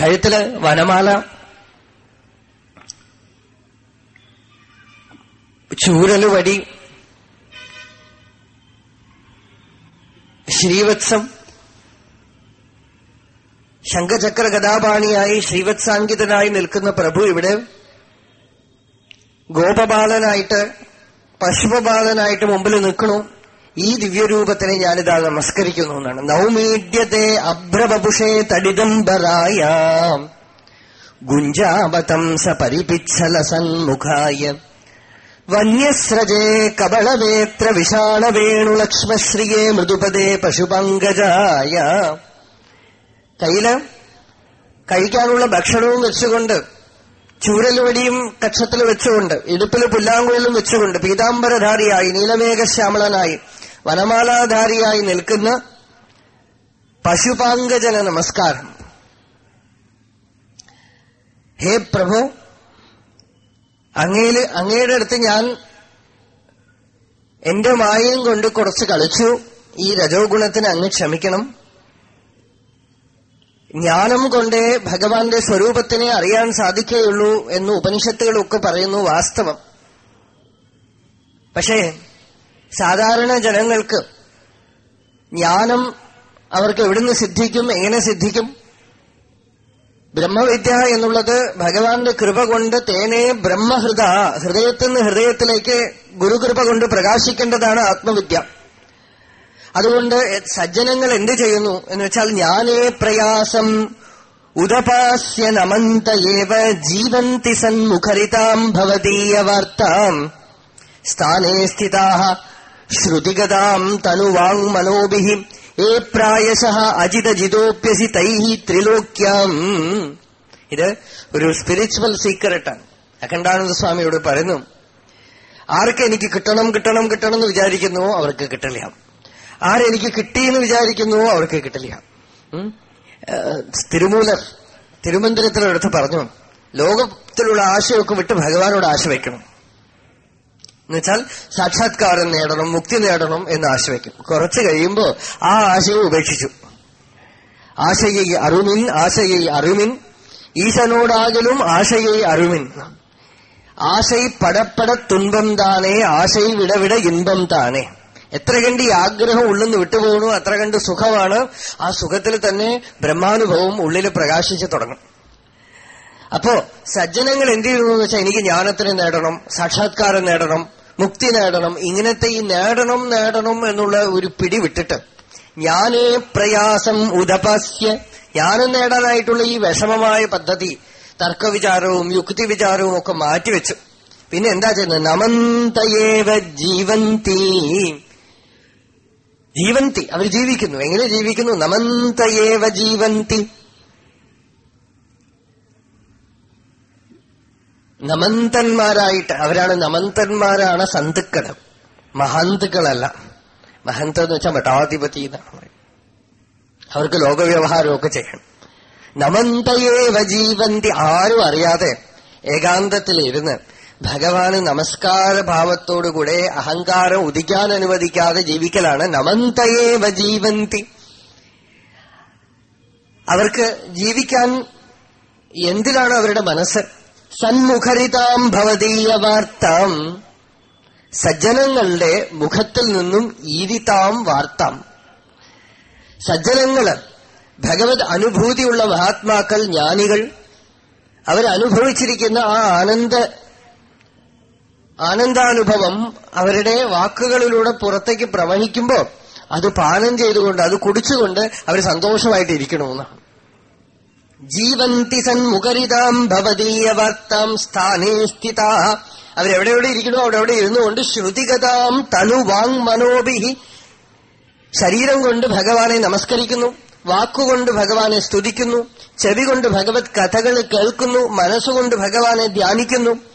കഴുത്തിൽ വനമാല. ചൂരൽ വടി. ശ്രീവത്സം. ശംഖചക്ര കഥാപാണിയായി ശ്രീവത്സാങ്കിതനായി നിൽക്കുന്ന പ്രഭു ഇവിടെ. ഗോപബാലനായിട്ട് പശുപബാലനായിട്ട് മുമ്പിൽ നിൽക്കണു. ഈ ദിവ്യരൂപത്തിനെ ഞാനിതാ നമസ്കരിക്കുന്നു എന്നാണ്. നൗമീഡ്യത്തെ അഭ്രബപുഷേ തടിദംബരായ ഗുഞ്ചാവതംസ പരിപിച്ഛല സന്മുഖായ. വന്യസ്രജേ കബളവേത്ര വിഷാണവേണുലക്ഷ്മശ്രിയേ മൃദുപദേ പശുപങ്കജായ. കയ്യിൽ കഴിക്കാനുള്ള ഭക്ഷണവും വെച്ചുകൊണ്ട് ചൂരലുവടിയും കക്ഷത്തിൽ വെച്ചുകൊണ്ട് ഇടുപ്പിൽ പുല്ലാങ്കുഴലും വെച്ചുകൊണ്ട് പീതാംബരധാരിയായി നീലമേഘശ്യാമളനായി വനമാലാധാരിയായി നിൽക്കുന്ന പശുപാങ്കജന നമസ്കാരം. ഹേ പ്രഭു അങ്ങയിൽ അങ്ങയുടെ അടുത്ത് ഞാൻ എന്റെ മായയും കൊണ്ട് കുറച്ച് കളിച്ചു. ഈ രജോ ഗുണത്തിന് അങ്ങ് ക്ഷമിക്കണം. ജ്ഞാനം കൊണ്ടേ ഭഗവാന്റെ സ്വരൂപത്തിനെ അറിയാൻ സാധിക്കുകയുള്ളൂ എന്ന് ഉപനിഷത്തുകളൊക്കെ പറയുന്നു വാസ്തവം. പക്ഷേ സാധാരണ ജനങ്ങൾക്ക് ജ്ഞാനം അവർക്ക് എവിടുന്ന് സിദ്ധിക്കും എങ്ങനെ സിദ്ധിക്കും? ബ്രഹ്മവിദ്യ എന്നുള്ളത് ഭഗവാന്റെ കൃപ കൊണ്ട് തേനെ ബ്രഹ്മഹൃദ ഹൃദയത്തിൽ നിന്ന് ഹൃദയത്തിലേക്ക് ഗുരുകൃപ കൊണ്ട് പ്രകാശിക്കേണ്ടതാണ് ആത്മവിദ്യ. അതുകൊണ്ട് സജ്ജനങ്ങൾ എന്ത് ചെയ്യുന്നു എന്ന് വെച്ചാൽ ജ്ഞാനേ പ്രയാസം ഉദപാസ്യ നമന്തയേവ ജീവന്തി സന്മുഖരിതാം ഭവതീയ വാർത്താം. സ്ഥാനേ സ്ഥിതാ ശ്രുതിഗതാം തനുവാങ് മനോഭി. ഏ പ്രായശ അജിതജിതോപ്യസി തൈ ത്രിലോക്യാം. ഇത് ഒരു സ്പിരിച്വൽ സീക്രട്ടാണ് അഖണ്ഡാനന്ദ സ്വാമിയോട് പറയുന്നു ആർക്ക് എനിക്ക് കിട്ടണം കിട്ടണം കിട്ടണം എന്ന് വിചാരിക്കുന്നുവോ അവർക്ക് കിട്ടില്ല ആരെനിക്ക് കിട്ടിയെന്ന് വിചാരിക്കുന്നുവോ അവർക്ക് കിട്ടില്ല തിരുമൂലർ തിരുമന്ദിരത്തിലെടുത്ത് പറഞ്ഞു ലോകത്തിലുള്ള ആശയൊക്കെ വിട്ട് ഭഗവാനോട് ആശ വയ്ക്കണം എന്നുവെച്ചാൽ സാക്ഷാത്കാരം നേടണം മുക്തി നേടണം എന്ന് ആശ്രയിക്കും. കുറച്ച് കഴിയുമ്പോൾ ആ ആശയം ഉപേക്ഷിച്ചു. ആശയെ അരുമിൻ ആശയെ അറിമിൻ ഈശനോടാകലും ആശയെ അറിമിൻ ആശൈ പടപ്പട തുൻപം താനേ ആശൈ വിടവിട ഇൻപം താനേ എത്ര കണ്ട് ഈ ആഗ്രഹം ഉള്ളെന്ന് വിട്ടുപോകണു അത്ര കണ്ട് സുഖമാണ്. ആ സുഖത്തിൽ തന്നെ ബ്രഹ്മാനുഭവം ഉള്ളിൽ പ്രകാശിച്ചു തുടങ്ങും. അപ്പോ സജ്ജനങ്ങൾ എന്ത് ചെയ്യുന്നു വെച്ചാൽ എനിക്ക് ജ്ഞാനത്തിന് നേടണം സാക്ഷാത്കാരം നേടണം മുക്തി നേടണം ഇങ്ങനത്തെ ഈ നേടണം നേടണം എന്നുള്ള ഒരു പിടി വിട്ടിട്ട് ജ്ഞാനേ പ്രയാസം ഉദപസ്യ. ജ്ഞാനം നേടാനായിട്ടുള്ള ഈ വിഷമമായ പദ്ധതി തർക്കവിചാരവും യുക്തി വിചാരവും ഒക്കെ മാറ്റിവെച്ചു. പിന്നെ എന്താ ചെയ്യുന്നത്? നമന്തയേവ ജീവന്തി. ജീവന്തി അവർ ജീവിക്കുന്നു. എങ്ങനെ ജീവിക്കുന്നു? നമന്തയേവ ജീവന്തി. നമന്തന്മാരായിട്ട് അവരാണ് നമന്തന്മാരാണ് സന്തുക്കൾ മഹന്തുക്കളല്ല. മഹന്ത എന്ന് വെച്ചാൽ മഠാധിപതി എന്നാണ് അവർക്ക് ലോകവ്യവഹാരമൊക്കെ ചെയ്യണം. നമന്തയേവ ജീവന്തി ആരും അറിയാതെ ഏകാന്തത്തിലിരുന്ന് ഭഗവാന് നമസ്കാര ഭാവത്തോടുകൂടെ അഹങ്കാരം ഉദിക്കാൻ അനുവദിക്കാതെ ജീവിക്കലാണ് നമന്തയേവ ജീവന്തി അവർക്ക് ജീവിക്കാൻ എന്തിനാണ് അവരുടെ മനസ്സ്? സന്മുഖരിതാം ഭവതീയ വാർത്താം സജ്ജനങ്ങളുടെ മുഖത്തിൽ നിന്നും ഈരിതാം വാർത്താം. സജ്ജനങ്ങൾ ഭഗവത് അനുഭൂതിയുള്ള മഹാത്മാക്കൾ ജ്ഞാനികൾ അവരനുഭവിച്ചിരിക്കുന്ന ആ ആനന്ദ ആനന്ദാനുഭവം അവരുടെ വാക്കുകളിലൂടെ പുറത്തേക്ക് പ്രവഹിക്കുമ്പോൾ അത് പാനം ചെയ്തുകൊണ്ട് അത് കുടിച്ചുകൊണ്ട് അവർ സന്തോഷമായിട്ട് ഇരിക്കണമെന്നാണ് ജീവന്തി സന്മുഖരിതാം ഭവതീയ വാർത്താം സ്ഥാനേ സ്ഥിത. അവരെവിടെവിടെ ഇരിക്കണോ അവിടെ എവിടെ ഇരുന്നുകൊണ്ട് ശ്രുതിഗതാം തനുവാങ് മനോഭി ശരീരം കൊണ്ട് ഭഗവാനെ നമസ്കരിക്കുന്നു. വാക്കുകൊണ്ട് ഭഗവാനെ സ്തുതിക്കുന്നു. ചെവി കൊണ്ട് ഭഗവത് കഥകൾ കേൾക്കുന്നു. മനസ്സുകൊണ്ട് ഭഗവാനെ ധ്യാനിക്കുന്നു.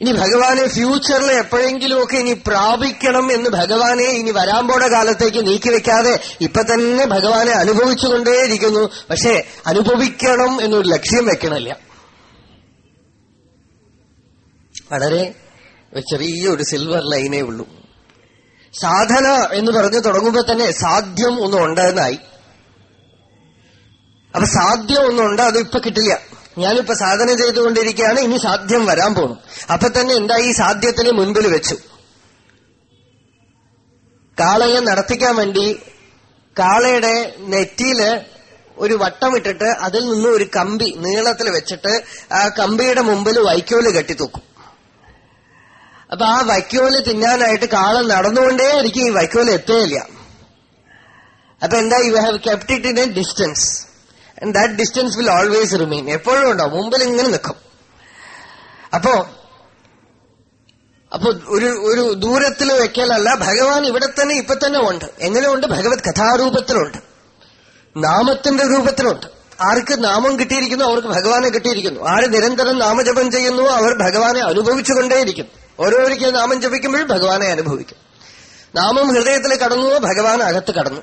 ഇനി ഭഗവാനെ ഫ്യൂച്ചറിൽ എപ്പോഴെങ്കിലുമൊക്കെ ഇനി പ്രാപിക്കണം എന്ന് ഭഗവാനെ ഇനി വരാൻ പോണ കാലത്തേക്ക് നീക്കിവെക്കാതെ ഇപ്പൊ തന്നെ ഭഗവാനെ അനുഭവിച്ചുകൊണ്ടേയിരിക്കുന്നു. പക്ഷെ അനുഭവിക്കണം എന്നൊരു ലക്ഷ്യം വെക്കണില്ല. വളരെ ചെറിയൊരു സിൽവർ ലൈനേ ഉള്ളൂ. സാധന എന്ന് പറഞ്ഞു തുടങ്ങുമ്പോൾ തന്നെ സാധ്യം ഒന്നും ഉണ്ടെന്നായി അപ്പൊ സാധ്യം ഒന്നുണ്ട് അത് ഇപ്പൊ കിട്ടില്ല. ഞാനിപ്പോ സാധന ചെയ്തുകൊണ്ടിരിക്കുകയാണ് ഇനി സാധ്യം വരാൻ പോണു. അപ്പൊ തന്നെ എന്താ ഈ സാധ്യത്തിന് മുൻപിൽ വെച്ചു? കാളയെ നടത്തിക്കാൻ വേണ്ടി കാളയുടെ നെറ്റിയിൽ ഒരു വട്ടം ഇട്ടിട്ട് അതിൽ നിന്ന് ഒരു കമ്പി നീളത്തിൽ വെച്ചിട്ട് ആ കമ്പിയുടെ മുമ്പിൽ വൈക്കോൽ കെട്ടിത്തൂക്കും. അപ്പൊ ആ വൈക്കോൽ തിന്നാനായിട്ട് കാള നടന്നുകൊണ്ടേ എനിക്ക് ഈ വൈക്കോൽ എത്തുകയില്ല. അപ്പൊ എന്താ you have kept it in a distance and that distance will always remain എപ്പോഴും ഉണ്ടാവും. മുമ്പിൽ ഇങ്ങനെ നിൽക്കും. അപ്പോ അപ്പൊ ഒരു ഒരു ദൂരത്തിൽ വെക്കലല്ല ഭഗവാൻ ഇവിടെ തന്നെ ഇപ്പൊ തന്നെ ഉണ്ട്. എങ്ങനെയുണ്ട്? ഭഗവത് കഥാരൂപത്തിലുണ്ട്. നാമത്തിന്റെ രൂപത്തിലുണ്ട്. ആർക്ക് നാമം കിട്ടിയിരിക്കുന്നു അവർക്ക് ഭഗവാനെ കിട്ടിയിരിക്കുന്നു. ആര് നിരന്തരം നാമജപം ചെയ്യുന്നു അവർ ഭഗവാനെ അനുഭവിച്ചുകൊണ്ടേയിരിക്കും. ഓരോരിക്കലും നാമം ജപിക്കുമ്പോഴും ഭഗവാനെ അനുഭവിക്കും. നാമം ഹൃദയത്തിൽ കടന്നുവോ ഭഗവാൻ അകത്ത് കടന്നു.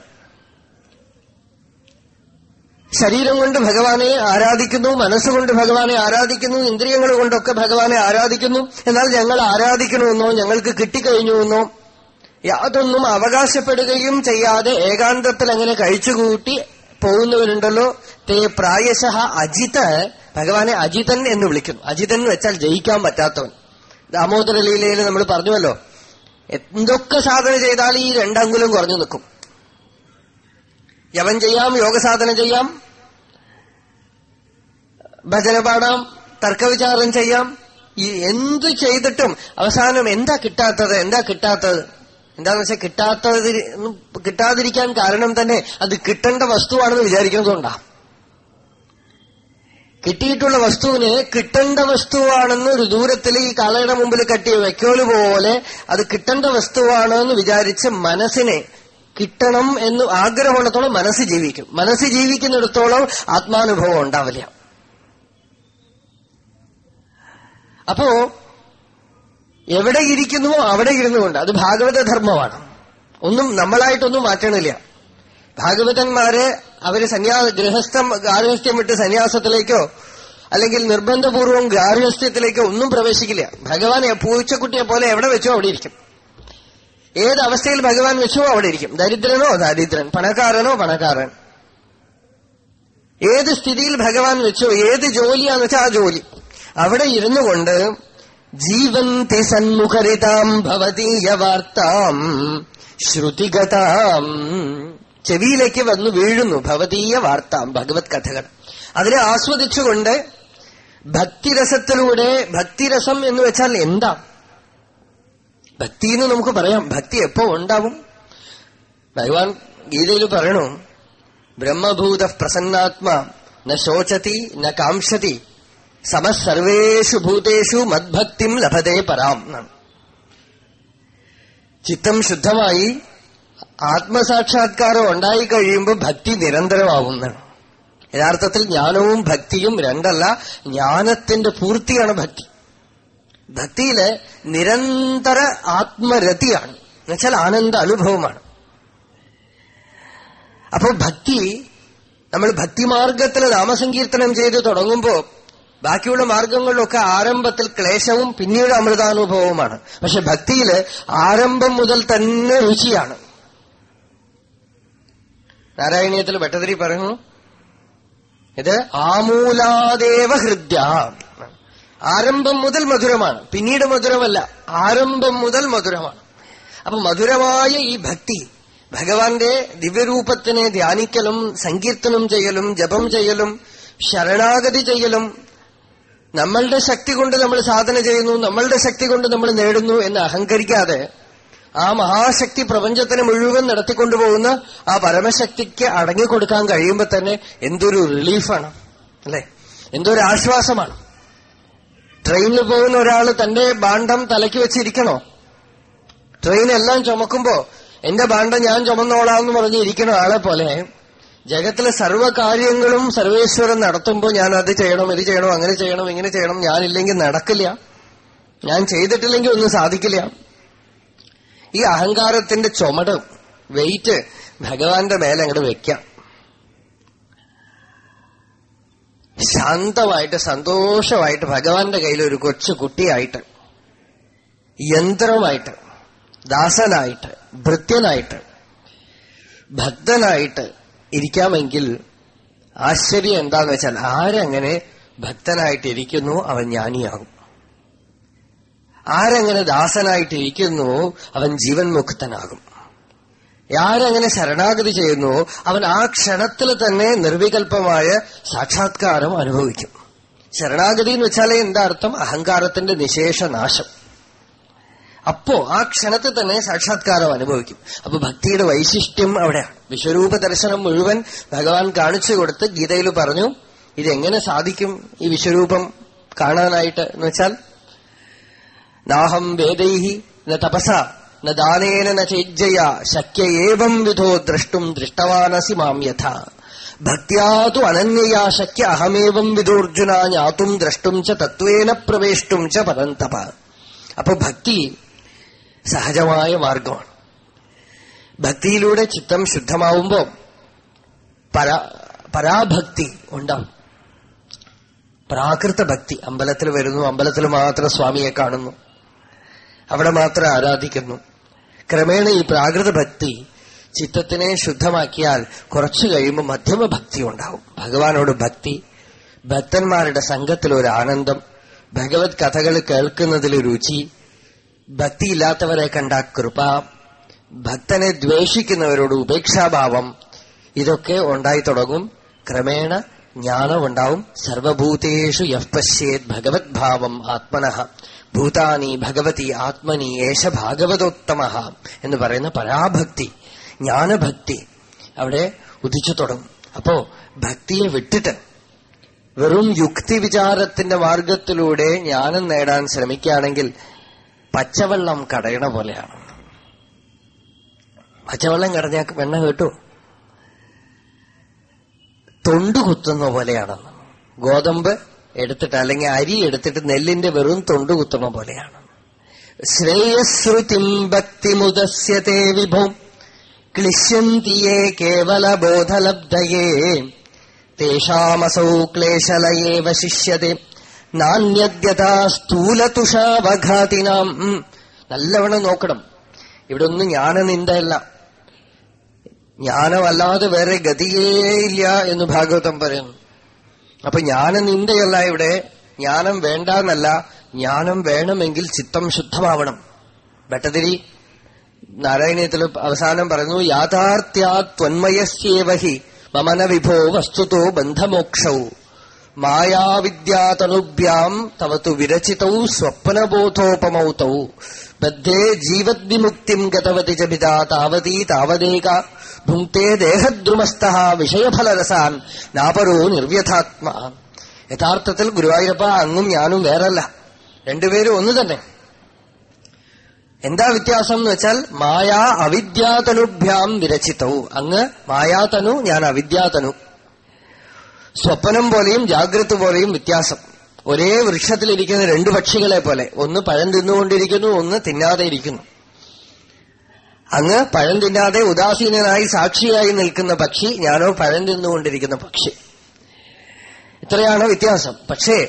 ശരീരം കൊണ്ട് ഭഗവാനെ ആരാധിക്കുന്നു മനസ്സുകൊണ്ട് ഭഗവാനെ ആരാധിക്കുന്നു ഇന്ദ്രിയങ്ങൾ കൊണ്ടൊക്കെ ഭഗവാനെ ആരാധിക്കുന്നു. എന്നാൽ ഞങ്ങൾ ആരാധിക്കണമെന്നോ ഞങ്ങൾക്ക് കിട്ടിക്കഴിഞ്ഞുവെന്നോ യാതൊന്നും അവകാശപ്പെടുകയും ചെയ്യാതെ ഏകാന്തത്തിൽ അങ്ങനെ കഴിച്ചുകൂട്ടി പോകുന്നവരുണ്ടല്ലോ. തേ പ്രായശ അജിത് ഭഗവാനെ അജിതൻ എന്ന് വിളിക്കുന്നു. അജിതൻ എന്ന് വെച്ചാൽ ജയിക്കാൻ പറ്റാത്തവൻ. ദാമോദര ലീലയിൽ നമ്മൾ പറഞ്ഞുവല്ലോ എന്തൊക്കെ സാധന ചെയ്താൽ ഈ രണ്ടങ്കുലം കുറഞ്ഞു നിൽക്കും. യവൻ ചെയ്യാം യോഗസാധന ചെയ്യാം ഭജന പാടാം തർക്കവിചാരം ചെയ്യാം. ഈ എന്ത് ചെയ്തിട്ടും അവസാനം എന്താ കിട്ടാത്തത് എന്താ കിട്ടാത്തത്? എന്താന്ന് വെച്ചാൽ കിട്ടാത്തത് കിട്ടാതിരിക്കാൻ കാരണം തന്നെ അത് കിട്ടേണ്ട വസ്തുവാണെന്ന് വിചാരിക്കുന്നതുകൊണ്ടാ. കിട്ടിയിട്ടുള്ള വസ്തുവിനെ കിട്ടേണ്ട വസ്തുവാണെന്ന് ഒരു ദൂരത്തിൽ ഈ കളയുടെ മുമ്പിൽ കെട്ടിയ വെക്കോൽ പോലെ അത് കിട്ടേണ്ട വസ്തുവാണെന്ന് വിചാരിച്ച് മനസ്സിനെ കിട്ടണം എന്ന് ആഗ്രഹമുള്ളത്തോളം മനസ്സ് ജീവിക്കും. മനസ്സ് ജീവിക്കുന്നിടത്തോളം ആത്മാനുഭവം ഉണ്ടാവില്ല. അപ്പോ എവിടെ ഇരിക്കുന്നുവോ അവിടെ ഇരുന്നുകൊണ്ട് അത് ഭാഗവത ധർമ്മമാണ്. ഒന്നും നമ്മളായിട്ടൊന്നും മാറ്റണില്ല. ഭാഗവതന്മാരെ അവർ സന്യാ ഗൃഹസ്ഥം ഗാർഹസ്ഥ്യം വിട്ട് സന്യാസത്തിലേക്കോ അല്ലെങ്കിൽ നിർബന്ധപൂർവം ഗാർഹസ്ഥ്യത്തിലേക്കോ ഒന്നും പ്രവേശിക്കില്ല. ഭഗവാൻ പൂച്ചക്കുട്ടിയെ പോലെ എവിടെ വെച്ചോ അവിടെ ഇരിക്കും. ഏത് അവസ്ഥയിൽ ഭഗവാൻ വെച്ചോ അവിടെ ഇരിക്കും ദരിദ്രനോ ദരിദ്രൻ? പണക്കാരനോ പണക്കാരൻ? ഏത് സ്ഥിതിയിൽ ഭഗവാൻ വെച്ചോ ഏത് ജോലിയാന്ന് വെച്ചാൽ ആ ജോലി. അവിടെ ഇരുന്നു കൊണ്ട് ജീവന്തി സന്മുഖരിതാം ഭവതീയ വാർത്താം ശ്രുതിഗതാം. ചെവിയിലേക്ക് വന്നു വീഴുന്നു ഭവതീയ വാർത്താം ഭഗവത് കഥകൾ. അതിനെ ആസ്വദിച്ചുകൊണ്ട് ഭക്തിരസത്തിലൂടെ ഭക്തിരസം എന്ന് വെച്ചാൽ എന്താ? ഭക്തി എന്ന് നമുക്ക് പറയാം. ഭക്തി എപ്പോ ഉണ്ടാവും? ഭഗവാൻ ഗീതയിൽ പറയണു ബ്രഹ്മഭൂത പ്രസന്നാത്മാ ന ശോചതി ന കാംക്ഷതി സമസർവേഷു ഭൂതേഷു മദ്ഭക്തിം ലഭതേ പരാം ചിത്തം ശുദ്ധമായി ആത്മസാക്ഷാത്കാരം ഉണ്ടായി കഴിയുമ്പോൾ ഭക്തി നിരന്തരമാവുന്നതാണ് യഥാർത്ഥത്തിൽ ജ്ഞാനവും ഭക്തിയും രണ്ടല്ല ജ്ഞാനത്തിന്റെ പൂർത്തിയാണ് ഭക്തി. ഭക്തിയിൽ നിരന്തര ആത്മരതിയാണ്. എന്നുവെച്ചാൽ ആനന്ദ അനുഭവമാണ്. അപ്പോൾ ഭക്തി നമ്മൾ ഭക്തിമാർഗത്തിൽ നാമസങ്കീർത്തനം ചെയ്ത് തുടങ്ങുമ്പോൾ ബാക്കിയുള്ള മാർഗങ്ങളിലൊക്കെ ആരംഭത്തിൽ ക്ലേശവും പിന്നീട് അമൃതാനുഭവവുമാണ്. പക്ഷെ ഭക്തിയിൽ ആരംഭം മുതൽ തന്നെ രുചിയാണ്. നാരായണീയത്തിൽ ഭട്ടതിരി പറഞ്ഞു ഇത് ആമൂലാദേവ ഹൃദ്യ ആരംഭം മുതൽ മധുരമാണ്. പിന്നീട് മധുരമല്ല ആരംഭം മുതൽ മധുരമാണ്. അപ്പൊ മധുരമായ ഈ ഭക്തി ഭഗവാന്റെ ദിവ്യരൂപത്തിനെ ധ്യാനിക്കലും സങ്കീർത്തനം ചെയ്യലും ജപം ചെയ്യലും ശരണാഗതി ചെയ്യലും നമ്മളുടെ ശക്തി കൊണ്ട് നമ്മൾ സാധന ചെയ്യുന്നു നമ്മളുടെ ശക്തി കൊണ്ട് നമ്മൾ നേടുന്നു എന്ന് അഹങ്കരിക്കാതെ ആ മഹാശക്തി പ്രപഞ്ചത്തിന് മുഴുവൻ നടത്തിക്കൊണ്ടുപോകുന്ന ആ പരമശക്തിക്ക് അടങ്ങിക്കൊടുക്കാൻ കഴിയുമ്പോൾ തന്നെ എന്തൊരു റിലീഫാണ് അല്ലെ? എന്തൊരു ആശ്വാസമാണ്. ട്രെയിനിൽ പോകുന്ന ഒരാൾ തന്റെ ബാണ്ഡം തലയ്ക്ക് വെച്ചിരിക്കണോ? ട്രെയിൻ എല്ലാം ചുമക്കുമ്പോ എന്റെ ബാണ്ഡം ഞാൻ ചുമന്നോളാന്ന് പറഞ്ഞ് ഇരിക്കണ ആളെ പോലെ ജഗത്തിലെ സർവകാര്യങ്ങളും സർവേശ്വരൻ നടത്തുമ്പോൾ ഞാൻ അത് ചെയ്യണം ഇത് ചെയ്യണം അങ്ങനെ ചെയ്യണം ഇങ്ങനെ ചെയ്യണം ഞാനില്ലെങ്കിൽ നടക്കില്ല. ഞാൻ ചെയ്തിട്ടില്ലെങ്കിൽ ഒന്നും സാധിക്കില്ല. ഈ അഹങ്കാരത്തിന്റെ ചുമട് വെയിറ്റ് ഭഗവാന്റെ മേലെ അങ്ങോട്ട് വെക്കാം. ശാന്തമായിട്ട് സന്തോഷമായിട്ട് ഭഗവാന്റെ കയ്യിൽ ഒരു കൊച്ചു കുട്ടിയായിട്ട് യന്ത്രമായിട്ട് ദാസനായിട്ട് ഭൃത്യനായിട്ട് ഭക്തനായിട്ട് ഇരിക്കാമെങ്കിൽ ആശ്ചര്യം എന്താന്ന് വെച്ചാൽ ആരങ്ങനെ ഭക്തനായിട്ടിരിക്കുന്നു അവൻ ജ്ഞാനിയാകും. ആരങ്ങനെ ദാസനായിട്ടിരിക്കുന്നു അവൻ ജീവൻ മുക്തനാകും. ആരങ്ങനെ ശരണാഗതി ചെയ്യുന്നുവോ അവൻ ആ ക്ഷണത്തിൽ തന്നെ നിർവികൽപമായ സാക്ഷാത്കാരം അനുഭവിക്കും. ശരണാഗതി എന്ന് വെച്ചാൽ എന്താ അർത്ഥം? അഹങ്കാരത്തിന്റെ നിശേഷനാശം അപ്പോ ആ ക്ഷണത്തിൽ തന്നെ സാക്ഷാത്കാരം അനുഭവിക്കും. അപ്പൊ ഭക്തിയുടെ വൈശിഷ്ട്യം അവിടെയാണ് വിശ്വരൂപ ദർശനം മുഴുവൻ ഭഗവാൻ കാണിച്ചു കൊടുത്ത് ഗീതയിൽ പറഞ്ഞു ഇതെങ്ങനെ സാധിക്കും ഈ വിശ്വരൂപം കാണാനായിട്ട്? എന്ന് വെച്ചാൽ നാഹം വേദൈഹി തപസ ന ദാനേന ന വിധോ ദ്രഷ്ടും ദൃഷ്ടവാനസി മാം യഥ. ഭക്തിയാതു അനന്യയാ ശക്യ അഹമേവം വിധോർജുന ഞാത്തും ദ്രഷ്ടും ച തത്വേന പ്രവേഷ്ടും ച പരന്തപ. അപ്പൊ ഭക്തി സഹജമായ മാർഗമാണ്. ഭക്തിയിലൂടെ ചിത്തം ശുദ്ധമാവുമ്പോ പരാ പരാഭക്തി ഉണ്ടാവും. പ്രാകൃത ഭക്തി അമ്പലത്തിൽ വരുന്നു അമ്പലത്തിൽ മാത്രം സ്വാമിയെ കാണുന്നു. അവിടെ മാത്രം ആരാധിക്കുന്നു. ക്രമേണ ഈ പ്രാകൃത ഭക്തി ചിത്തത്തിനെ ശുദ്ധമാക്കിയാൽ കുറച്ചു കഴിയുമ്പോൾ മധ്യമ ഭക്തി ഉണ്ടാവും. ഭഗവാനോട് ഭക്തി ഭക്തന്മാരുടെ സംഘത്തിൽ ഒരു ആനന്ദം ഭഗവത് കഥകൾ കേൾക്കുന്നതിൽ രുചി ഭക്തിയില്ലാത്തവരെ കണ്ട കൃപ ഭക്തനെ ദ്വേഷിക്കുന്നവരോട് ഉപേക്ഷാഭാവം ഇതൊക്കെ ഉണ്ടായി തുടങ്ങും. ക്രമേണ ജ്ഞാനം ഉണ്ടാവും. സർവഭൂതേഷു യഹ് പശ്യേത് ഭഗവത് ഭാവം ആത്മനഃ. ഭൂതാനി ഭഗവതി ആത്മനി ഏഷ ഭാഗവതോത്തമ എന്ന് പറയുന്ന പരാഭക്തി ജ്ഞാനഭക്തി അവിടെ ഉദിച്ചു തുടങ്ങും അപ്പോ ഭക്തിയെ വിട്ടിട്ട് വെറും യുക്തി വിചാരത്തിന്റെ മാർഗത്തിലൂടെ ജ്ഞാനം നേടാൻ ശ്രമിക്കുകയാണെങ്കിൽ പച്ചവെള്ളം കടയണ പോലെയാണ്. പച്ചവെള്ളം കടഞ്ഞാൽ വെണ്ണ കേട്ടു. തൊണ്ടു കുത്തുന്ന പോലെയാണെന്ന്. ഗോതമ്പ് എടുത്തിട്ട് അല്ലെങ്കിൽ അരി എടുത്തിട്ട് നെല്ലിന്റെ വെറും തൊണ്ട് കുത്തുന്ന പോലെയാണ്. ശ്രേയസ്രുതിം ഭക്തിമുദസ്യത്തെ വിഭോ. ക്ലിശ്യന്തിയേ കേവല ബോധലബ്ധയേ തേഷാമസൗ ക്ലേശലയേ വശിഷ്യതേ. നാണ്യദ്യതാ സ്ഥൂലതുഷാവഘാതിനാം നല്ലവണ്ണം നോക്കണം. ഇവിടെ ഒന്നും ജ്ഞാനനിന്ദയല്ല ജ്ഞാനമല്ലാതെ വേറെ ഗതിയേ ഇല്ല എന്ന് ഭാഗവതം പറയുന്നു. അപ്പൊ ജ്ഞാനനിന്ദയല്ല ഇവിടെ. ജ്ഞാനം വേണ്ട എന്നല്ല ജ്ഞാനം വേണമെങ്കിൽ ചിത്തം ശുദ്ധമാവണം. ഭട്ടതിരി നാരായണീയത്തിൽ അവസാനം പറയുന്നു യാഥാർത്ഥ്യാത്വന്മയസ്യേവഹി മമന വിഭോ വസ്തുതോ ബന്ധമോക്ഷൗ. മായാവിദ്യാതനുഭ്യാം തവത്തു വിരചിതൗ സ്വപ്നബോധോപമൗതൗ. ബദ്ധേ ജീവദ്വിമുക്തിം ഗതവതി ച താവതീ താവദേക ഭുങ്ക്തേ ദേഹദ്രുമസ്ഥ വിഷയഫലരസാൻ നാപരോ നിർവ്യഥാത്മ യഥാർത്ഥത്തിൽ ഗുരുവായൂരപ്പ അങ്ങും ഞാനും വേറല്ല. രണ്ടുപേരും ഒന്ന് തന്നെ എന്താ വ്യത്യാസം എന്ന് വെച്ചാൽ മായാ അവിദ്യാതനുഭ്യാം വിരചിതവും അങ്ങ് മായാതനു ഞാൻ അവിദ്യാതനു. സ്വപ്നം പോലെയും ജാഗ്രത പോലെയും വ്യത്യാസം. ഒരേ വൃക്ഷത്തിലിരിക്കുന്ന രണ്ടു പക്ഷികളെ പോലെ. ഒന്ന് പഴം തിന്നുകൊണ്ടിരിക്കുന്നു ഒന്ന് തിന്നാതെ ഇരിക്കുന്നു. അങ്ങ് പഴം തിന്നാതെ ഉദാസീനനായി സാക്ഷിയായി നിൽക്കുന്ന പക്ഷി ഞാനോ പഴം തിന്നുകൊണ്ടിരിക്കുന്ന പക്ഷി. ഇത്രയാണ് വ്യത്യാസം. പക്ഷേ